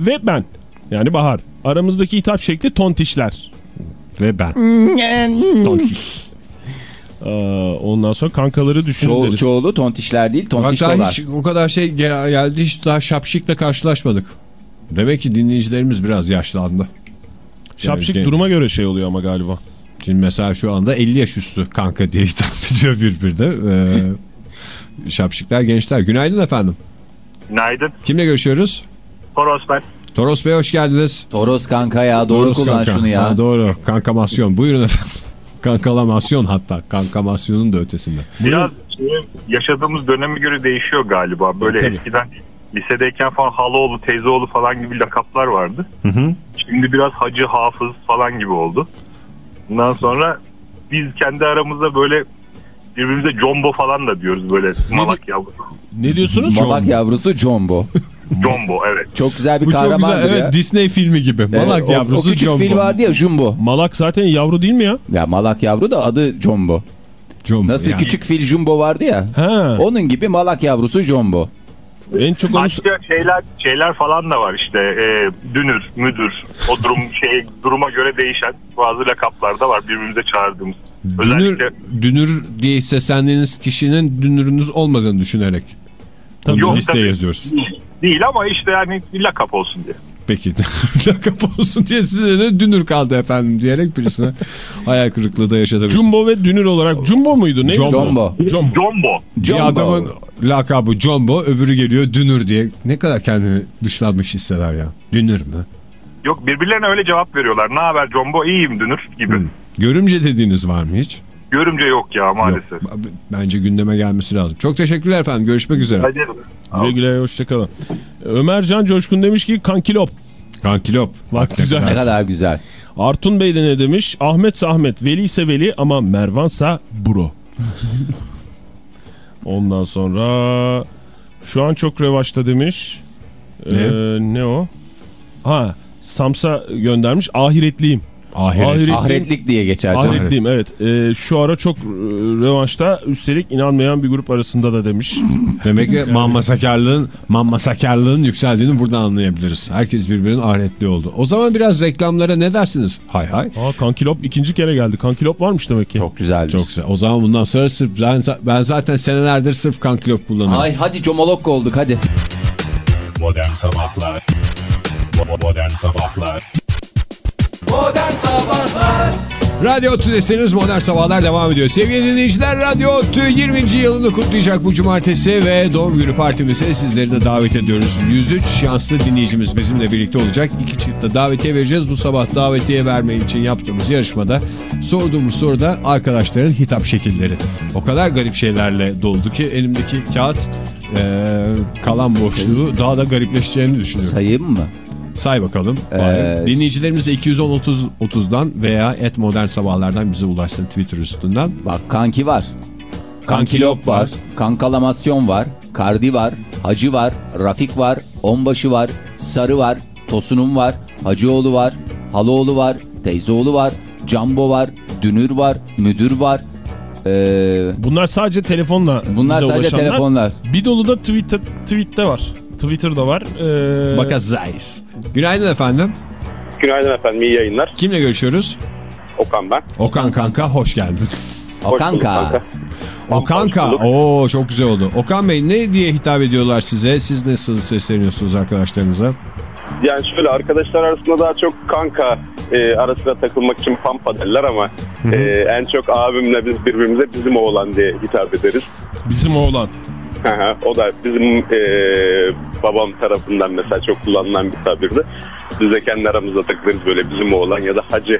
[SPEAKER 4] ve ben. Yani Bahar. Aramızdaki hitap şekli tontişler.
[SPEAKER 3] Ve ben.
[SPEAKER 4] Ee, ondan sonra kankaları düşün
[SPEAKER 5] Ço
[SPEAKER 4] deriz.
[SPEAKER 5] çoğulu tontişler değil
[SPEAKER 3] daha
[SPEAKER 5] tontiştolar.
[SPEAKER 3] hiç o kadar şey gel- geldi hiç daha şapşikle karşılaşmadık. Demek ki dinleyicilerimiz biraz yaşlandı.
[SPEAKER 4] Şapşik
[SPEAKER 3] Yani-
[SPEAKER 4] duruma göre şey oluyor ama galiba.
[SPEAKER 3] Şimdi mesela şu anda 50 yaş üstü kanka diye hitap [LAUGHS] ediyor birbirine. Ee, şapşikler gençler. Günaydın efendim.
[SPEAKER 7] Günaydın.
[SPEAKER 3] Kimle görüşüyoruz?
[SPEAKER 7] Toros ben.
[SPEAKER 3] Toros Bey hoş geldiniz.
[SPEAKER 5] Toros kanka ya doğru
[SPEAKER 3] Toros
[SPEAKER 5] kullan
[SPEAKER 3] kanka.
[SPEAKER 5] şunu ya.
[SPEAKER 3] Ha, doğru kankamasyon buyurun efendim. Kankalamasyon hatta kankamasyonun da ötesinde.
[SPEAKER 8] Biraz yaşadığımız döneme göre değişiyor galiba. Böyle
[SPEAKER 4] Tabii.
[SPEAKER 8] eskiden lisedeyken falan halaoğlu, teyzeoğlu falan gibi lakaplar vardı. Şimdi biraz hacı, hafız falan gibi oldu. Bundan sonra biz kendi aramızda böyle birbirimize jumbo falan da diyoruz böyle malak yavrusu.
[SPEAKER 4] Ne diyorsunuz?
[SPEAKER 5] Malak yavrusu Jumbo. [LAUGHS]
[SPEAKER 8] Jumbo evet.
[SPEAKER 5] Çok güzel bir
[SPEAKER 3] Bu çok güzel
[SPEAKER 5] kahramandır ya.
[SPEAKER 3] evet Disney filmi gibi.
[SPEAKER 5] Evet,
[SPEAKER 3] Malak
[SPEAKER 5] o- o,
[SPEAKER 3] yavrusu
[SPEAKER 5] küçük
[SPEAKER 3] Jumbo.
[SPEAKER 5] fil vardı ya Jumbo.
[SPEAKER 4] Malak zaten yavru değil mi ya?
[SPEAKER 5] Ya malak yavru da adı Jumbo.
[SPEAKER 3] Jumbo
[SPEAKER 5] Nasıl
[SPEAKER 3] yani.
[SPEAKER 5] küçük fil Jumbo vardı ya.
[SPEAKER 4] Ha.
[SPEAKER 5] Onun gibi malak yavrusu Jumbo.
[SPEAKER 4] En çok onu
[SPEAKER 8] Başka şeyler şeyler falan da var işte e, dünür, müdür o durum [LAUGHS] şey duruma göre değişen bazı lakaplar da var birbirimize çağırdığımız.
[SPEAKER 3] Dünür,
[SPEAKER 8] Özellikle
[SPEAKER 3] dünür diye seslendiğiniz kişinin dünürünüz olmadığını düşünerek. Tabii
[SPEAKER 8] Yok,
[SPEAKER 3] listeye
[SPEAKER 8] tabii.
[SPEAKER 3] yazıyoruz.
[SPEAKER 8] Değil ama işte yani lakap olsun diye.
[SPEAKER 3] Peki [LAUGHS] lakap olsun diye size de dünür kaldı efendim diyerek birisine [LAUGHS] hayal kırıklığı da yaşatabiliriz.
[SPEAKER 4] Jumbo ve Dünür olarak. Jumbo muydu? Ne?
[SPEAKER 3] Jumbo.
[SPEAKER 5] Jumbo.
[SPEAKER 4] Jumbo.
[SPEAKER 8] Jumbo.
[SPEAKER 3] Bir adamın lakabı Jumbo öbürü geliyor dünür diye. Ne kadar kendini dışlanmış hisseder ya. Dünür mü?
[SPEAKER 8] Yok birbirlerine öyle cevap veriyorlar. Ne haber Jumbo? İyiyim dünür gibi.
[SPEAKER 3] Hmm. Görümce dediğiniz var mı hiç?
[SPEAKER 8] Görümce yok ya maalesef.
[SPEAKER 3] Yok. Bence gündeme gelmesi lazım. Çok teşekkürler efendim. Görüşmek üzere.
[SPEAKER 8] Hadi.
[SPEAKER 4] Güle güle hoşçakalın. Ömer Can Coşkun demiş ki kankilop.
[SPEAKER 3] Kankilop.
[SPEAKER 4] Bak güzel.
[SPEAKER 5] Ne kadar güzel.
[SPEAKER 4] Artun Bey de ne demiş? Ahmet Ahmet, Veli ise Veli ama Mervansa Bro. [LAUGHS] Ondan sonra şu an çok revaçta demiş.
[SPEAKER 3] Ne?
[SPEAKER 4] Ee, ne o? Ha Samsa göndermiş ahiretliyim.
[SPEAKER 3] Ahiret.
[SPEAKER 4] Ahiret-
[SPEAKER 5] Ahretlik diye geçer. canım.
[SPEAKER 4] Ahretliyim evet. Ee, şu ara çok e, revanşta üstelik inanmayan bir grup arasında da demiş. [LAUGHS]
[SPEAKER 3] Demek ki mammasakarlığın, mammasakarlığın yükseldiğini buradan anlayabiliriz. Herkes birbirinin ahiretli oldu. O zaman biraz reklamlara ne dersiniz? Hay hay.
[SPEAKER 4] Aa Kankilop ikinci kere geldi. Kankilop varmış demek ki.
[SPEAKER 5] Çok güzelmiş.
[SPEAKER 3] Çok güzel. O zaman bundan sonra sırf ben, ben zaten senelerdir sırf kankilop kullanıyorum.
[SPEAKER 5] Ay hadi comolok olduk hadi.
[SPEAKER 1] Modern Sabahlar Modern Sabahlar
[SPEAKER 2] Modern Sabahlar
[SPEAKER 3] Radyo Tülesi'niz Modern Sabahlar devam ediyor. Sevgili dinleyiciler Radyo Tü 20. yılını kutlayacak bu cumartesi ve doğum günü partimize sizleri de davet ediyoruz. 103 şanslı dinleyicimiz bizimle birlikte olacak. İki çifte davetiye vereceğiz. Bu sabah davetiye verme için yaptığımız yarışmada sorduğumuz soruda arkadaşların hitap şekilleri. O kadar garip şeylerle doldu ki elimdeki kağıt eee, kalan boşluğu daha da garipleşeceğini düşünüyorum.
[SPEAKER 5] Sayayım mı?
[SPEAKER 3] Say bakalım.
[SPEAKER 5] Ee,
[SPEAKER 3] Dinleyicilerimiz de 210 30'dan veya et modern sabahlardan bize ulaşsın Twitter üstünden.
[SPEAKER 5] Bak kanki var. Kankilop var. Kankalamasyon var. Kardi var. Hacı var. Rafik var. Onbaşı var. Sarı var. Tosunum var. Hacıoğlu var. Haloğlu var. Teyzeoğlu var. Cambo var. Dünür var. Müdür var. Ee,
[SPEAKER 4] Bunlar sadece telefonla
[SPEAKER 5] bunlar sadece
[SPEAKER 4] ulaşanlar.
[SPEAKER 5] telefonlar.
[SPEAKER 4] Bir dolu da Twitter, tweette var. Twitter'da var. Ee,
[SPEAKER 3] Bakacağız. Günaydın efendim.
[SPEAKER 9] Günaydın efendim, iyi yayınlar.
[SPEAKER 3] Kimle görüşüyoruz?
[SPEAKER 9] Okan ben.
[SPEAKER 3] Okan kanka hoş geldin.
[SPEAKER 5] O
[SPEAKER 9] Hoş bulduk
[SPEAKER 5] kanka.
[SPEAKER 3] O kanka. Oo çok güzel oldu. Okan Bey ne diye hitap ediyorlar size? Siz nasıl sesleniyorsunuz arkadaşlarınıza?
[SPEAKER 9] Yani şöyle arkadaşlar arasında daha çok kanka e, arasında takılmak için pampa derler ama e, en çok abimle biz birbirimize bizim oğlan diye hitap ederiz.
[SPEAKER 4] Bizim oğlan.
[SPEAKER 9] o da bizim e, babam tarafından mesela çok kullanılan bir tabirdi. Biz de kendi aramızda takılırız böyle bizim oğlan ya da hacı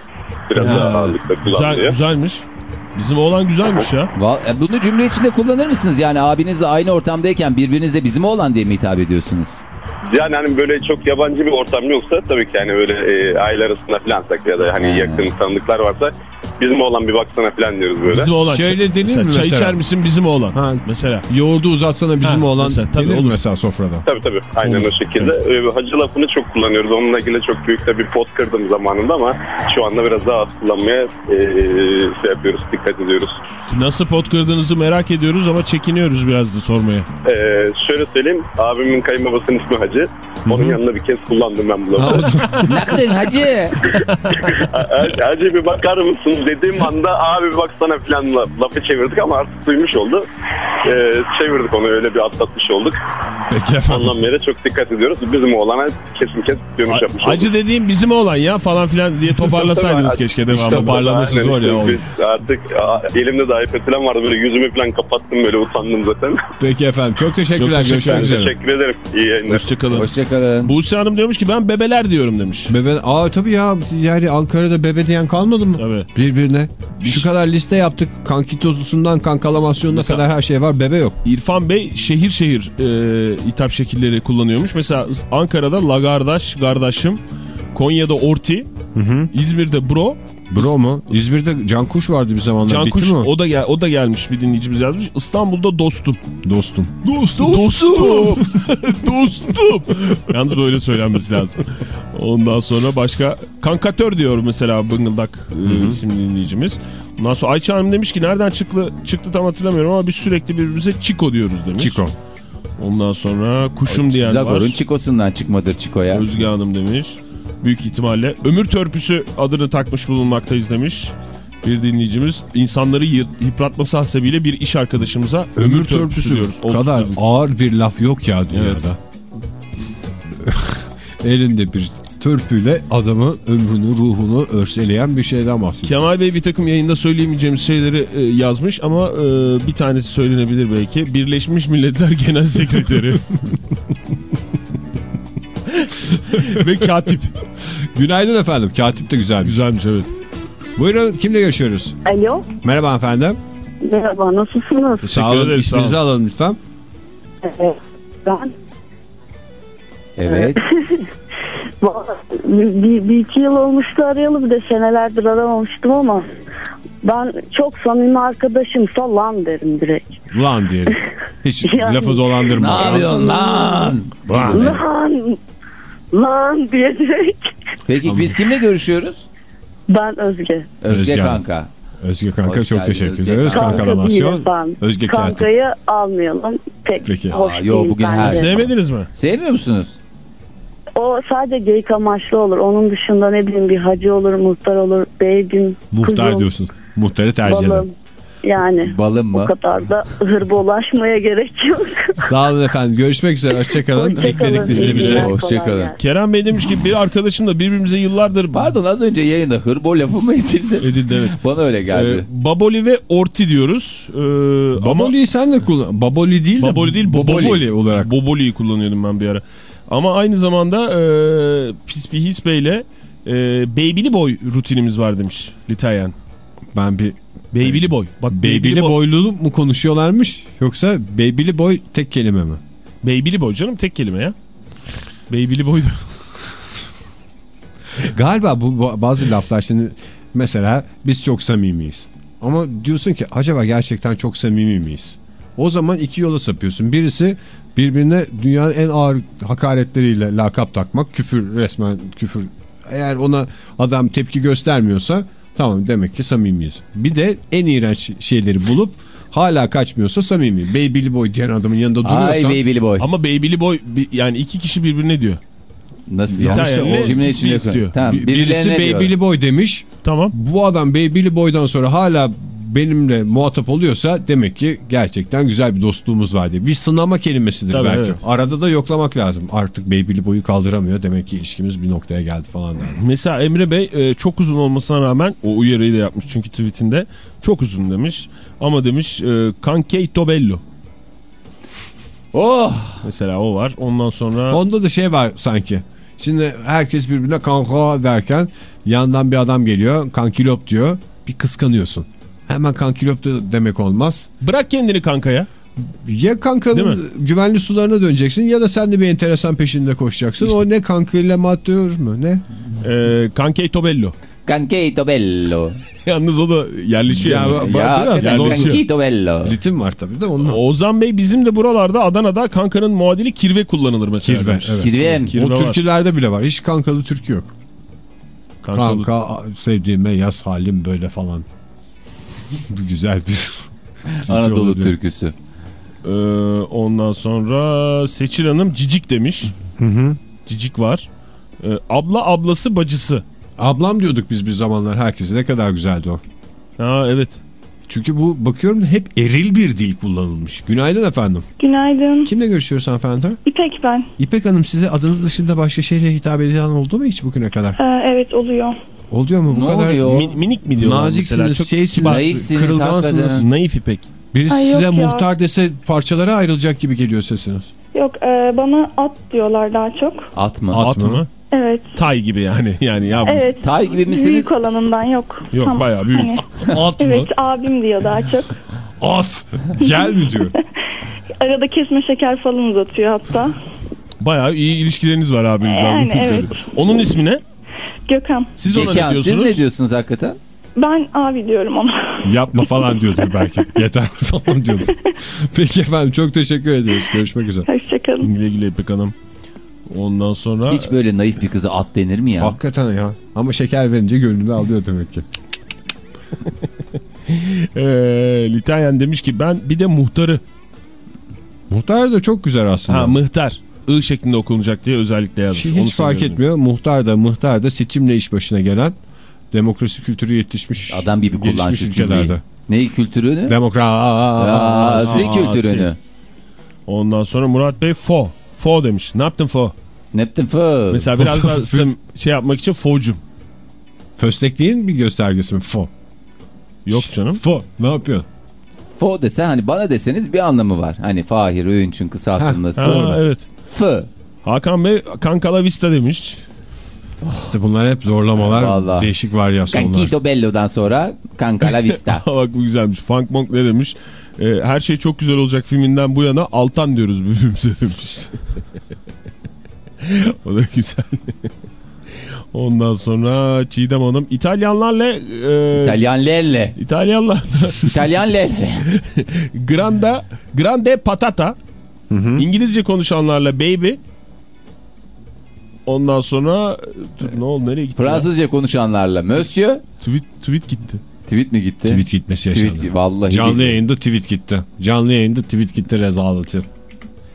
[SPEAKER 9] biraz
[SPEAKER 4] Ya,
[SPEAKER 9] daha ağırlıkla
[SPEAKER 4] Güzel,
[SPEAKER 9] kullanılıyor.
[SPEAKER 4] güzelmiş. Bizim oğlan güzelmiş ya.
[SPEAKER 5] E, Bunu cümle içinde kullanır mısınız? Yani abinizle aynı ortamdayken birbirinize bizim oğlan diye mi hitap ediyorsunuz?
[SPEAKER 9] Yani hani böyle çok yabancı bir ortam yoksa tabii ki yani böyle e, aile arasında filansak ya da hani
[SPEAKER 5] Ha.
[SPEAKER 9] yakın tanıdıklar varsa bizim oğlan bir baksana falan diyoruz böyle.
[SPEAKER 4] Bizim oğlan.
[SPEAKER 3] Şöyle denir mi
[SPEAKER 4] Çay
[SPEAKER 3] mesela?
[SPEAKER 4] içer misin bizim oğlan?
[SPEAKER 3] Ha.
[SPEAKER 4] Mesela.
[SPEAKER 3] Yoğurdu uzatsana bizim
[SPEAKER 4] Ha,
[SPEAKER 3] olan
[SPEAKER 4] mesela, tabii
[SPEAKER 3] denir
[SPEAKER 4] olur.
[SPEAKER 3] mesela sofrada?
[SPEAKER 9] Tabii tabii aynen
[SPEAKER 4] Olur.
[SPEAKER 9] o şekilde. Ee, Hacı lafını çok kullanıyoruz. Onunla ilgili çok büyük de bir pot kırdım zamanında ama şu anda biraz daha az kullanmaya e, şey yapıyoruz, dikkat ediyoruz.
[SPEAKER 4] Nasıl pot kırdığınızı merak ediyoruz ama çekiniyoruz biraz da sormaya.
[SPEAKER 9] Ee, şöyle söyleyeyim, abimin kayınbabasının ismi Hacı. Onun yanında bir kez kullandım ben bu lafı.
[SPEAKER 5] Nereden hacı? [LAUGHS]
[SPEAKER 9] Ha- Hacı bir bakar mısın dediğim anda abi bir baksana falan la- lafı çevirdik ama artık duymuş oldu. Ee, çevirdik onu öyle bir atlatmış olduk.
[SPEAKER 3] Peki efendim.
[SPEAKER 9] Ondan beri çok dikkat ediyoruz. Bizim oğlana kesin kes dönüş yapmış olduk.
[SPEAKER 4] Acı dediğim bizim oğlan ya falan filan diye toparlasaydınız [LAUGHS] keşke
[SPEAKER 3] işte
[SPEAKER 4] devamlı.
[SPEAKER 3] toparlaması
[SPEAKER 9] Aynen
[SPEAKER 3] zor ya
[SPEAKER 9] işte
[SPEAKER 3] oğlum.
[SPEAKER 9] Artık a, elimde de iPad falan vardı böyle yüzümü falan kapattım böyle utandım zaten.
[SPEAKER 3] Peki efendim. Çok teşekkürler.
[SPEAKER 4] Çok teşekkür
[SPEAKER 3] Görüşmek üzere.
[SPEAKER 9] Teşekkür ederim. İyi yayınlar.
[SPEAKER 4] Hoşçakalın.
[SPEAKER 5] Hoşçakalın.
[SPEAKER 4] Buse Hanım diyormuş ki ben bebeler diyorum demiş.
[SPEAKER 3] Bebe, aa tabii ya yani Ankara'da bebe diyen kalmadı mı?
[SPEAKER 4] Tabii.
[SPEAKER 3] Birbirine. Şu kadar liste yaptık. Kankitosusundan kankalamasyonuna
[SPEAKER 4] Mesela-
[SPEAKER 3] kadar her şey var. Bebe yok.
[SPEAKER 4] İrfan Bey şehir şehir e, hitap şekilleri kullanıyormuş. Mesela Ankara'da Lagardaş, Gardaşım, Konya'da Orti, İzmir'de Bro,
[SPEAKER 3] Bro mu? İzmir'de Cankuş vardı bir zamanlar.
[SPEAKER 4] Cankuş
[SPEAKER 3] Bitti mi o?
[SPEAKER 4] o da gel o da gelmiş bir dinleyicimiz yazmış. İstanbul'da dostum.
[SPEAKER 3] Dostum.
[SPEAKER 4] Dostum. Dostum. [LAUGHS] dostum. Yalnız böyle söylenmesi lazım. Ondan sonra başka kankatör diyor mesela Bıngıldak e, isimli dinleyicimiz. Ondan sonra Ayça Hanım demiş ki nereden çıktı çıktı tam hatırlamıyorum ama biz sürekli birbirimize Çiko diyoruz demiş.
[SPEAKER 3] Çiko.
[SPEAKER 4] Ondan sonra kuşum diyen var.
[SPEAKER 5] Zagor'un çikosundan çıkmadır çiko ya.
[SPEAKER 4] Özge Hanım demiş. Büyük ihtimalle ömür törpüsü adını takmış bulunmaktayız demiş. Bir dinleyicimiz insanları yı- yıpratması hasebiyle bir iş arkadaşımıza ömür, törpüsü, diyoruz.
[SPEAKER 3] O kadar
[SPEAKER 4] Olsun.
[SPEAKER 3] ağır bir laf yok ya dünyada. [LAUGHS] Elinde bir törpüyle adamın ömrünü, ruhunu örseleyen bir şeyden bahsediyor.
[SPEAKER 4] Kemal Bey bir takım yayında söyleyemeyeceğimiz şeyleri e, yazmış ama e, bir tanesi söylenebilir belki. Birleşmiş Milletler Genel Sekreteri. [LAUGHS] [LAUGHS] Ve katip.
[SPEAKER 3] Günaydın efendim. Katip de güzelmiş.
[SPEAKER 4] Güzelmiş evet.
[SPEAKER 3] Buyurun kimle görüşüyoruz?
[SPEAKER 10] Alo.
[SPEAKER 3] Merhaba efendim.
[SPEAKER 10] Merhaba nasılsınız?
[SPEAKER 3] Sağ olun.
[SPEAKER 4] ederiz, sağ
[SPEAKER 3] İsminizi
[SPEAKER 4] olun.
[SPEAKER 3] alalım lütfen.
[SPEAKER 10] Evet. Ben
[SPEAKER 5] Evet. [LAUGHS]
[SPEAKER 10] Vallahi bir, bir iki yıl olmuştu arayalı bir de senelerdir aramamıştım ama ben çok samimi arkadaşımsa lan derim direkt.
[SPEAKER 3] Lan diyelim. Hiç [LAUGHS]
[SPEAKER 10] Yani-
[SPEAKER 3] lafı dolandırma.
[SPEAKER 5] ne yapıyorsun lan?
[SPEAKER 3] Lan.
[SPEAKER 10] Lan lan diye direkt.
[SPEAKER 5] Peki biz kimle görüşüyoruz?
[SPEAKER 10] Ben Özge.
[SPEAKER 5] Özge,
[SPEAKER 3] Özge
[SPEAKER 5] kanka.
[SPEAKER 3] Özge kanka
[SPEAKER 5] Hoş
[SPEAKER 3] çok
[SPEAKER 5] geldin
[SPEAKER 3] teşekkür
[SPEAKER 5] Özge
[SPEAKER 3] ederiz. Kankalamasyon. Özge Kelti.
[SPEAKER 10] Kankayı almayalım. Pek
[SPEAKER 3] Peki.
[SPEAKER 10] hoş
[SPEAKER 5] Aa, yo, bugün
[SPEAKER 10] bence.
[SPEAKER 5] her-
[SPEAKER 4] Sevmediniz mi?
[SPEAKER 5] Sevmiyor musunuz?
[SPEAKER 10] O sadece geyik amaçlı olur. Onun dışında ne bileyim bir hacı olur, muhtar olur, beydim,
[SPEAKER 3] Muhtar
[SPEAKER 10] kuzum,
[SPEAKER 3] diyorsun. Muhtarı tercih ederim.
[SPEAKER 10] Yani
[SPEAKER 5] Balım
[SPEAKER 10] o
[SPEAKER 5] mı?
[SPEAKER 10] kadar da hırba ulaşmaya gerek yok. [LAUGHS]
[SPEAKER 3] Sağ olun efendim. Görüşmek üzere. Hoşçakalın.
[SPEAKER 10] Hoşçakalın.
[SPEAKER 3] Ekledik biz de
[SPEAKER 10] İyi
[SPEAKER 3] bize.
[SPEAKER 10] günler,
[SPEAKER 5] Hoşça
[SPEAKER 10] kolay
[SPEAKER 5] kalın.
[SPEAKER 10] gelsin.
[SPEAKER 4] Kerem Bey demiş ki bir arkadaşımla birbirimize yıllardır
[SPEAKER 5] Pardon az önce yayında hırbo lafı mı edildi?
[SPEAKER 4] edildi evet.
[SPEAKER 5] Bana öyle geldi.
[SPEAKER 4] Ee, Baboli ve Orti diyoruz. Ee, ama
[SPEAKER 3] Baboli'yi sen de kullan. Baboli değil de
[SPEAKER 4] Baboli değil Boboli.
[SPEAKER 3] Boboli olarak.
[SPEAKER 4] Boboli'yi kullanıyordum ben bir ara. Ama aynı zamanda e, Pispihis Bey'le e, Babyli Boy rutinimiz var demiş Litayen.
[SPEAKER 3] Ben bir
[SPEAKER 4] Babyli Boy. Bak
[SPEAKER 3] Baby'li
[SPEAKER 4] Boy.
[SPEAKER 3] boylu mu konuşuyorlarmış yoksa Baby'li boy tek kelime mi?
[SPEAKER 4] Babyli Boy canım tek kelime ya. Babyli Boy. [LAUGHS]
[SPEAKER 3] Galiba bu- bazı laflar şimdi mesela biz çok samimiyiz. Ama diyorsun ki acaba gerçekten çok samimi miyiz? O zaman iki yola sapıyorsun. Birisi birbirine dünyanın en ağır hakaretleriyle lakap takmak. Küfür resmen küfür. Eğer ona adam tepki göstermiyorsa tamam demek ki samimiyiz. Bir de en iğrenç şeyleri bulup hala kaçmıyorsa samimi. Baby'li boy diyen adamın yanında
[SPEAKER 5] Ay
[SPEAKER 3] duruyorsan
[SPEAKER 5] babyli boy.
[SPEAKER 4] Ama Babyli Boy yani iki kişi birbirine diyor.
[SPEAKER 5] Nasıl
[SPEAKER 4] Bir
[SPEAKER 5] ya?
[SPEAKER 4] tane
[SPEAKER 5] İşte
[SPEAKER 4] ne?
[SPEAKER 5] o cümle içinde
[SPEAKER 4] istiyor.
[SPEAKER 5] Tamam,
[SPEAKER 3] Bir- birisi
[SPEAKER 5] birilerine diyor.
[SPEAKER 3] Boy demiş.
[SPEAKER 4] Tamam.
[SPEAKER 3] Bu adam Baby'li boydan sonra hala benimle muhatap oluyorsa demek ki gerçekten güzel bir dostluğumuz var diye. Bir sınama kelimesidir
[SPEAKER 4] Tabii,
[SPEAKER 3] belki.
[SPEAKER 4] evet.
[SPEAKER 3] Arada da yoklamak lazım. Artık Baby'li boyu kaldıramıyor. Demek ki ilişkimiz bir noktaya geldi falan der.
[SPEAKER 4] Mesela Emre Bey e, çok uzun olmasına rağmen o uyarıyı da yapmış çünkü tweetinde. Çok uzun demiş. Ama demiş e, Cankeito Bello.
[SPEAKER 5] Oh!
[SPEAKER 4] Mesela o var. Ondan sonra
[SPEAKER 3] Onda da şey var sanki. Şimdi herkes birbirine kanka derken yandan bir adam geliyor. Kankilop diyor. Bir kıskanıyorsun. Hemen kankilop da demek olmaz.
[SPEAKER 4] bırak kendini kankaya.
[SPEAKER 3] Ya kankanın güvenli sularına döneceksin ya da sen de bir enteresan peşinde koşacaksın. O ne kankıyla matıyor mu ne?
[SPEAKER 4] E, Cankeito Bello.
[SPEAKER 5] Canquito bello. [LAUGHS]
[SPEAKER 4] Yalnız o da yerleşiyor.
[SPEAKER 3] Ya,
[SPEAKER 4] yani.
[SPEAKER 5] Ya
[SPEAKER 3] biraz.
[SPEAKER 5] Canquito bello.
[SPEAKER 3] Ritim var tabii de ondan.
[SPEAKER 4] Ozan Bey bizim de buralarda Adana'da kankanın muadili kirve kullanılır mesela.
[SPEAKER 3] Kirve, evet.
[SPEAKER 5] Kirvem.
[SPEAKER 4] Kirve
[SPEAKER 3] o
[SPEAKER 4] var.
[SPEAKER 3] türkülerde bile var. Hiç kankalı türkü yok.
[SPEAKER 4] Kankalı.
[SPEAKER 3] Kanka sevdiğime yaz halim böyle falan. [LAUGHS] Güzel bir
[SPEAKER 5] Anadolu
[SPEAKER 3] olabilir.
[SPEAKER 5] türküsü.
[SPEAKER 4] Ee, ondan sonra Seçil Hanım cicik demiş. Cicik var. Ee, abla ablası bacısı.
[SPEAKER 3] Ablam diyorduk biz bir zamanlar herkese. Ne kadar güzeldi o.
[SPEAKER 4] Ha evet.
[SPEAKER 3] Çünkü bu bakıyorum hep eril bir dil kullanılmış. Günaydın efendim.
[SPEAKER 11] Günaydın.
[SPEAKER 3] Kimle görüşüyoruz hanımefendi?
[SPEAKER 11] İpek ben.
[SPEAKER 3] İpek Hanım size adınız dışında başka şeyle hitap edilen oldu mu hiç bugüne kadar?
[SPEAKER 11] Ee, evet oluyor.
[SPEAKER 3] Oluyor mu bu
[SPEAKER 5] Ne
[SPEAKER 3] kadar?
[SPEAKER 5] oluyor?
[SPEAKER 4] Mi- minik mi diyorlar
[SPEAKER 3] Naziksiniz,
[SPEAKER 4] mesela? Çok
[SPEAKER 3] şeysiniz,
[SPEAKER 5] Naifsiniz,
[SPEAKER 3] kırılgansınız.
[SPEAKER 5] hakikaten.
[SPEAKER 4] naif ipek.
[SPEAKER 3] Birisi
[SPEAKER 11] Ay,
[SPEAKER 3] size
[SPEAKER 11] ya.
[SPEAKER 3] muhtar dese parçalara ayrılacak gibi geliyor sesiniz.
[SPEAKER 11] Yok e, bana at diyorlar daha çok.
[SPEAKER 5] At mı?
[SPEAKER 3] At
[SPEAKER 4] At
[SPEAKER 3] mı?
[SPEAKER 4] mı?
[SPEAKER 11] Evet.
[SPEAKER 4] Tay gibi yani. Yani ya bu-
[SPEAKER 11] Evet.
[SPEAKER 5] Tay gibi misiniz?
[SPEAKER 11] Büyük olanından yok.
[SPEAKER 4] Yok
[SPEAKER 11] Tamam.
[SPEAKER 4] bayağı büyük.
[SPEAKER 11] Hani, [LAUGHS]
[SPEAKER 3] At
[SPEAKER 11] evet abim diyor daha çok. [LAUGHS]
[SPEAKER 3] At. Gel mi diyor. [LAUGHS]
[SPEAKER 11] Arada kesme şeker falan uzatıyor hatta.
[SPEAKER 4] Bayağı iyi ilişkileriniz var abinizle.
[SPEAKER 11] Yani
[SPEAKER 4] anladığım
[SPEAKER 11] evet.
[SPEAKER 4] Onun ismi ne?
[SPEAKER 11] Gökhan.
[SPEAKER 4] Siz ona ne
[SPEAKER 5] Gökhan,
[SPEAKER 4] diyorsunuz?
[SPEAKER 5] siz ne diyorsunuz hakikaten?
[SPEAKER 11] Ben abi diyorum ona.
[SPEAKER 3] Yapma falan diyordur [LAUGHS] belki. Yeter [LAUGHS] falan diyordur. Peki efendim çok teşekkür ediyoruz. Görüşmek üzere.
[SPEAKER 11] Hoşçakalın.
[SPEAKER 4] Güle güle İpek Hanım. Ondan sonra
[SPEAKER 5] Hiç böyle naif bir kıza at denir mi ya?
[SPEAKER 3] Hakikaten ya. Ama şeker verince gönlünü alıyor demek ki. [LAUGHS]
[SPEAKER 4] e, Litayen demiş ki ben bir de muhtarı.
[SPEAKER 3] Muhtar da çok güzel aslında.
[SPEAKER 4] Ha mıhtar. I şeklinde okunacak diye özellikle yazmış.
[SPEAKER 3] Hiç,
[SPEAKER 4] Onu
[SPEAKER 3] fark etmiyor. Muhtar da mıhtar da seçimle iş başına gelen demokrasi kültürü yetişmiş.
[SPEAKER 5] Adam gibi kullan şu
[SPEAKER 3] ülkelerde.
[SPEAKER 5] cümleyi. Ne kültürünü?
[SPEAKER 3] Demokrasi.
[SPEAKER 5] Asi kültürünü.
[SPEAKER 4] Ondan sonra Murat Bey fo. Fo demiş. Ne yaptın fo?
[SPEAKER 5] Neptün fı.
[SPEAKER 4] Mesela biraz daha [LAUGHS] şey yapmak için focum.
[SPEAKER 3] Föstekliğin bir göstergesi mi? Fo.
[SPEAKER 4] Yok canım.
[SPEAKER 3] Fo. Ne yapıyorsun?
[SPEAKER 5] Fo dese hani bana deseniz bir anlamı var. Hani Fahir Öğünç'ün kısaltılması.
[SPEAKER 4] Ha, evet.
[SPEAKER 5] Fı.
[SPEAKER 4] Hakan Bey Kankala Vista demiş.
[SPEAKER 3] İşte bunlar hep zorlamalar.
[SPEAKER 5] Vallahi.
[SPEAKER 3] Değişik varyasyonlar.
[SPEAKER 5] Cankito Bello'dan sonra Kanka la Vista. [LAUGHS]
[SPEAKER 4] Bak bu güzelmiş. Funk Monk ne demiş? Ee, her şey çok güzel olacak filminden bu yana Altan diyoruz birbirimize [LAUGHS] demiş. [LAUGHS] o da güzel. Ondan sonra Çiğdem Hanım İtalyanlarla e,
[SPEAKER 5] İtalyan Lelle.
[SPEAKER 4] İtalyanlar
[SPEAKER 5] İtalyan Lelle.
[SPEAKER 4] Granda Grande Patata İngilizce konuşanlarla baby Ondan sonra dur, ne oldu nereye gitti? ya?
[SPEAKER 5] Fransızca konuşanlarla. Monsieur.
[SPEAKER 4] Tweet, tweet gitti.
[SPEAKER 5] Tweet mi gitti?
[SPEAKER 3] Tweet gitmesi yaşandı.
[SPEAKER 5] Tweet, vallahi
[SPEAKER 3] Canlı
[SPEAKER 5] billahi.
[SPEAKER 3] yayında tweet gitti. Canlı yayında tweet gitti rezalatı.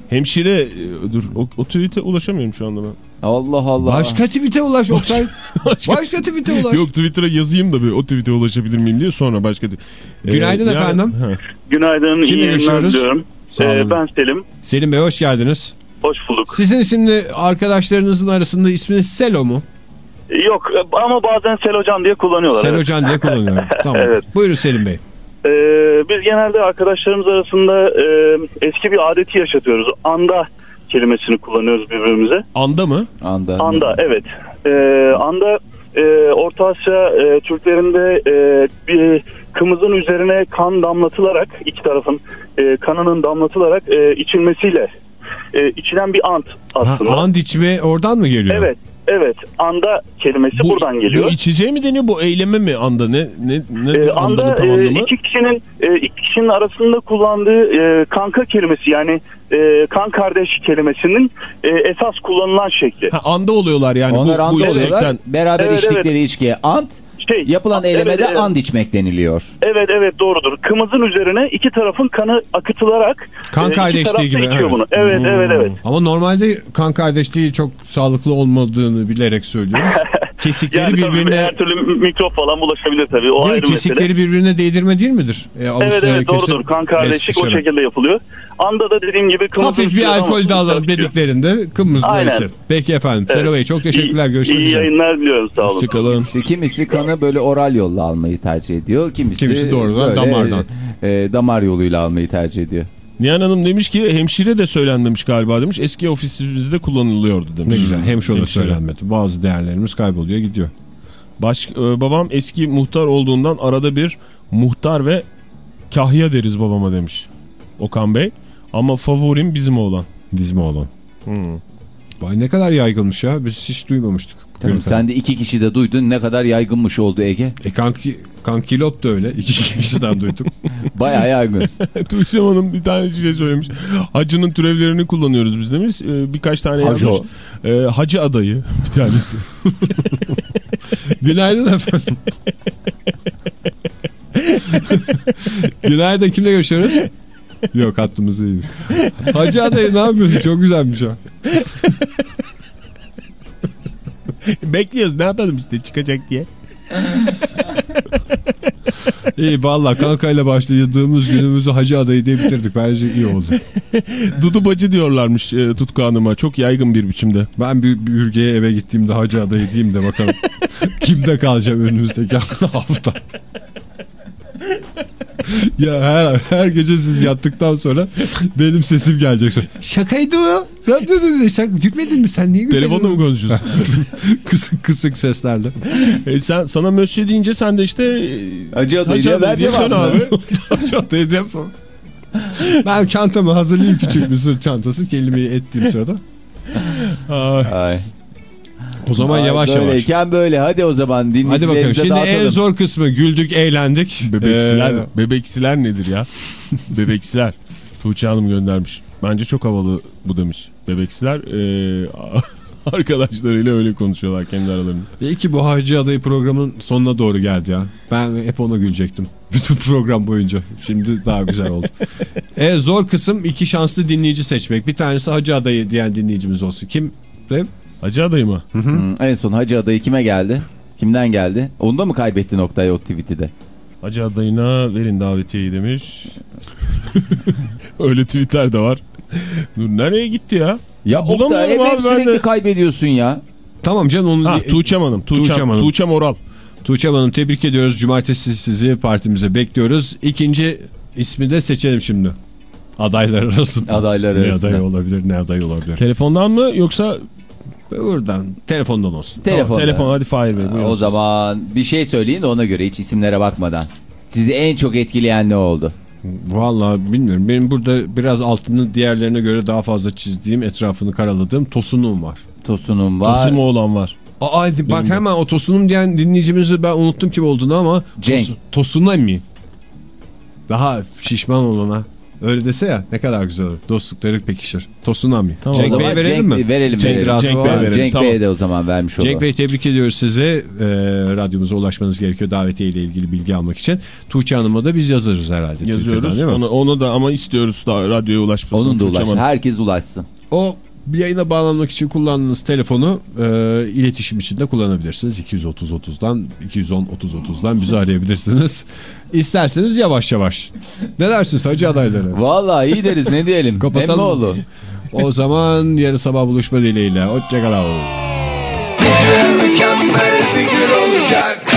[SPEAKER 4] Hemşire e, dur o, o tweet'e ulaşamıyorum şu anda ben.
[SPEAKER 5] Allah Allah.
[SPEAKER 3] Başka tweet'e ulaş Oktay. [LAUGHS] Başka tweet'e ulaş.
[SPEAKER 4] Yok Twitter'a yazayım da bir o tweet'e ulaşabilir miyim diye sonra başka... Ee,
[SPEAKER 3] Günaydın
[SPEAKER 4] yani-
[SPEAKER 3] efendim.
[SPEAKER 4] Ha.
[SPEAKER 12] Günaydın,
[SPEAKER 3] Kimle
[SPEAKER 12] iyi yayınlar diliyorum.
[SPEAKER 3] Sağ olun.
[SPEAKER 12] Ee, ben Selim,
[SPEAKER 3] Selim Bey hoş geldiniz.
[SPEAKER 12] hoş bulduk.
[SPEAKER 3] Sizin şimdi arkadaşlarınızın arasında isminiz Selo mu?
[SPEAKER 12] Yok ama bazen Selocan diye kullanıyorlar. evet.
[SPEAKER 3] Selocan diye kullanıyorum. [LAUGHS] Tamam.
[SPEAKER 12] Evet.
[SPEAKER 3] Buyurun Selim Bey.
[SPEAKER 12] Ee, biz genelde arkadaşlarımız arasında e, eski bir adeti yaşatıyoruz. Anda kelimesini kullanıyoruz birbirimize.
[SPEAKER 4] Anda mı?
[SPEAKER 5] Anda.
[SPEAKER 12] Anda, evet. Ee, anda e, Orta Asya e, Türklerinde e, bir kımızın üzerine kan damlatılarak, iki tarafın e, kanının damlatılarak e, içilmesiyle e, içilen bir ant
[SPEAKER 3] Ha,
[SPEAKER 12] aslında.
[SPEAKER 3] and içme oradan mı geliyor?
[SPEAKER 12] Evet, evet. Anda kelimesi buradan geliyor.
[SPEAKER 4] Bu içeceği mi deniyor bu eyleme mi anda ne ne ne
[SPEAKER 12] Ee,
[SPEAKER 4] andanın
[SPEAKER 12] anda
[SPEAKER 4] tam
[SPEAKER 12] e,
[SPEAKER 4] anlamı?
[SPEAKER 12] iki kişinin e, iki kişinin arasında kullandığı e, kanka kelimesi yani e, kan kardeş kelimesinin e, esas kullanılan şekli.
[SPEAKER 4] Ha, anda oluyorlar yani
[SPEAKER 5] Onlar
[SPEAKER 4] bu,
[SPEAKER 5] anda
[SPEAKER 4] bu
[SPEAKER 5] oluyorlar. Beraber
[SPEAKER 12] Evet,
[SPEAKER 5] içtikleri içkiye ant.
[SPEAKER 12] Şey,
[SPEAKER 5] Yapılan
[SPEAKER 12] evet,
[SPEAKER 5] eylemede
[SPEAKER 12] evet.
[SPEAKER 5] and içmek deniliyor.
[SPEAKER 12] Evet evet doğrudur. Kımızın üzerine iki tarafın kanı akıtılarak
[SPEAKER 3] Kan
[SPEAKER 12] e,
[SPEAKER 3] kardeşliği gibi, evet.
[SPEAKER 12] bunu. Evet evet evet.
[SPEAKER 3] Ama normalde kan kardeşliği çok sağlıklı olmadığını bilerek söylüyorum. [LAUGHS] Kesikleri
[SPEAKER 12] Yani tabii
[SPEAKER 3] birbirine
[SPEAKER 12] her türlü mikrop falan bulaşabilir tabii. O
[SPEAKER 3] Değil
[SPEAKER 12] ayrı mesele.
[SPEAKER 3] kesikleri birbirine değdirme değil midir? E,
[SPEAKER 12] Evet evet
[SPEAKER 3] kesip
[SPEAKER 12] doğrudur. Kan kardeşlik o şekilde yapılıyor. Anda da dediğim gibi kımızın
[SPEAKER 3] Hafif bir alkol
[SPEAKER 12] içiyor.
[SPEAKER 3] dediklerinde
[SPEAKER 12] Aynen.
[SPEAKER 3] içer. Peki efendim.
[SPEAKER 12] Evet.
[SPEAKER 3] Selo Bey çok teşekkürler. Görüşmek
[SPEAKER 12] İyi
[SPEAKER 3] üzere.
[SPEAKER 12] yayınlar diliyoruz sağ olun.
[SPEAKER 4] Hoşçakalın.
[SPEAKER 5] İşte kimisi kanı böyle oral yolla almayı tercih ediyor. Kimisi,
[SPEAKER 3] Kimisi doğrudan
[SPEAKER 5] böyle,
[SPEAKER 3] damardan.
[SPEAKER 5] e, damar yoluyla almayı tercih ediyor.
[SPEAKER 4] Nihan Hanım demiş ki hemşire de söylenmemiş galiba demiş. Eski ofisimizde kullanılıyordu demiş.
[SPEAKER 3] Ne güzel. Hem
[SPEAKER 4] Hemşire.
[SPEAKER 3] söylenmedi. Bazı değerlerimiz kayboluyor gidiyor.
[SPEAKER 4] Baş, e, babam eski muhtar olduğundan arada bir muhtar ve kahya deriz babama demiş. Okan Bey. Ama favorim bizim oğlan.
[SPEAKER 3] Dizme olan.
[SPEAKER 4] Hmm.
[SPEAKER 3] Vay ne kadar yaygınmış ya. Biz hiç duymamıştık.
[SPEAKER 5] Tamam, sen de iki kişi de duydun ne kadar yaygınmış oldu Ege.
[SPEAKER 3] E kanki, kankilop da öyle. İki [LAUGHS] kişiden duyduk.
[SPEAKER 5] Bayağı yaygın. [LAUGHS]
[SPEAKER 4] Tuğçe Hanım bir tane şey söylemiş. Hacının türevlerini kullanıyoruz biz demiş. E, birkaç tane
[SPEAKER 5] Hacı
[SPEAKER 4] yazmış. E, hacı adayı [LAUGHS] bir tanesi.
[SPEAKER 3] Günaydın efendim. Günaydın kimle görüşüyoruz? Yok hattımız değilmiş. Hacı adayı ne yapıyorsun? Çok güzelmiş o. [LAUGHS]
[SPEAKER 4] Bekliyoruz ne yapalım işte çıkacak diye. [LAUGHS]
[SPEAKER 3] İyi valla kankayla başladığımız günümüzü Hacı adayı diye bitirdik. Bence iyi oldu. [LAUGHS]
[SPEAKER 4] Dudu bacı diyorlarmış e, Tutku Hanım'a. Çok yaygın bir biçimde.
[SPEAKER 3] Ben bir bürgeye eve gittiğimde Hacı adayı diyeyim de bakalım. Kimde kalacağım önümüzdeki hafta. [LAUGHS] ya her, her gece siz yattıktan sonra benim sesim gelecek. Şakaydı o. Radyoda dedi. Şaka, gülmedin mi sen niye gülmedin?
[SPEAKER 4] Telefonda mı konuşuyorsun? [LAUGHS]
[SPEAKER 3] kısık kısık seslerle.
[SPEAKER 4] e, sen sana Mösyö deyince sen de işte e,
[SPEAKER 5] Hacı adayı diye ver
[SPEAKER 4] diyorsun
[SPEAKER 5] cevabını.
[SPEAKER 4] abi. [LAUGHS]
[SPEAKER 3] Hacı adayı diye falan. Ben çantamı hazırlayayım küçük bir sırt çantası kelimeyi ettiğim sırada.
[SPEAKER 4] Ay.
[SPEAKER 5] Ay.
[SPEAKER 3] O zaman
[SPEAKER 5] Ay,
[SPEAKER 3] yavaş yavaş.
[SPEAKER 5] Böyleyken böyle hadi o zaman
[SPEAKER 3] Hadi bakalım.
[SPEAKER 5] dinleyicilerimize
[SPEAKER 3] Şimdi en
[SPEAKER 5] dağıtalım.
[SPEAKER 3] zor kısmı güldük, eğlendik.
[SPEAKER 4] Bebeksiler,
[SPEAKER 3] Ee,
[SPEAKER 4] bebeksiler nedir ya? [LAUGHS] bebeksiler. Tuğçe Hanım göndermiş. Bence çok havalı bu demiş. Bebeksiler e, [LAUGHS] arkadaşlarıyla öyle konuşuyorlar kendi aralarında.
[SPEAKER 3] İyi ki bu Hacı Adayı programın sonuna doğru geldi ya. Ben hep ona gülecektim. [LAUGHS] Bütün program boyunca. Şimdi daha güzel oldu. e, zor kısım iki şanslı dinleyici seçmek. Bir tanesi Hacı Adayı diyen dinleyicimiz olsun. Kim? Rev?
[SPEAKER 4] Hacı adayı mı?
[SPEAKER 5] Hmm, en son Hacı adayı kime geldi? Kimden geldi? Onda mı kaybetti noktayı o tweet'i
[SPEAKER 4] Hacı adayına verin davetiyeyi demiş. [LAUGHS] öyle tweetler de var. Dur nereye gitti ya?
[SPEAKER 5] Ya Oktay
[SPEAKER 4] Bulamıyorum
[SPEAKER 5] hep,
[SPEAKER 4] abi
[SPEAKER 5] hep sürekli
[SPEAKER 4] de.
[SPEAKER 5] kaybediyorsun ya.
[SPEAKER 3] Tamam canım onu...
[SPEAKER 4] Ha Tuğçe Hanım. Tuğçe,
[SPEAKER 3] Tuğçe Hanım.
[SPEAKER 4] Tuğçe Moral.
[SPEAKER 3] Tuğçe Hanım tebrik ediyoruz. Cumartesi sizi partimize bekliyoruz. İkinci ismi de seçelim şimdi. Adaylar arasında.
[SPEAKER 5] Adaylar
[SPEAKER 3] ne
[SPEAKER 5] arasında.
[SPEAKER 3] aday olabilir ne aday olabilir.
[SPEAKER 4] Telefondan mı yoksa
[SPEAKER 3] Buradan telefondan olsun.
[SPEAKER 5] Telefon.
[SPEAKER 4] Tamam, telefon hadi Fahir Bey. buyurun
[SPEAKER 5] O zaman bir şey söyleyin de ona göre hiç isimlere bakmadan. Sizi en çok etkileyen ne oldu?
[SPEAKER 3] Vallahi bilmiyorum. Benim burada biraz altını diğerlerine göre daha fazla çizdiğim, etrafını karaladığım Tosunum var.
[SPEAKER 5] Tosunum var.
[SPEAKER 4] Tosun oğlan var.
[SPEAKER 3] Aa, hadi bak
[SPEAKER 4] Benim
[SPEAKER 3] hemen o Tosunum diyen dinleyicimizi ben unuttum kim olduğunu ama
[SPEAKER 5] Cenk.
[SPEAKER 3] Tos, Tosunay mı? Daha şişman olana. Öyle dese ya ne kadar güzel olur. Dostlukları pekişir. Tosunami.
[SPEAKER 5] o
[SPEAKER 3] Cenk Bey'e verelim
[SPEAKER 5] Cenk,
[SPEAKER 3] mi?
[SPEAKER 5] Verelim
[SPEAKER 3] Cenk
[SPEAKER 5] verelim.
[SPEAKER 3] razı var mı?
[SPEAKER 5] Cenk Bey'e de o zaman vermiş olalım.
[SPEAKER 3] Cenk Bey tebrik ediyoruz sizi. Ee, radyomuza ulaşmanız gerekiyor davetiye ile ilgili bilgi almak için. Tuğçe Hanım'a da biz yazarız herhalde.
[SPEAKER 4] Yazıyoruz.
[SPEAKER 3] değil mi?
[SPEAKER 4] Ona, ona da ama istiyoruz da radyoya ulaşmasını.
[SPEAKER 5] Onun da ulaş.
[SPEAKER 4] Tuğçe Hanım.
[SPEAKER 5] Herkes ulaşsın.
[SPEAKER 3] O yayına bağlanmak için kullandığınız telefonu e, iletişim için de kullanabilirsiniz. 230 30'dan 210 30 30'dan bizi arayabilirsiniz. İsterseniz yavaş yavaş. Ne dersiniz hacı adayları?
[SPEAKER 5] Vallahi iyi deriz ne diyelim. [LAUGHS]
[SPEAKER 3] Kapatalım.
[SPEAKER 5] Emmoğlu.
[SPEAKER 3] O zaman yarın sabah buluşma dileğiyle. Hoşçakalın.
[SPEAKER 2] Mükemmel bir gün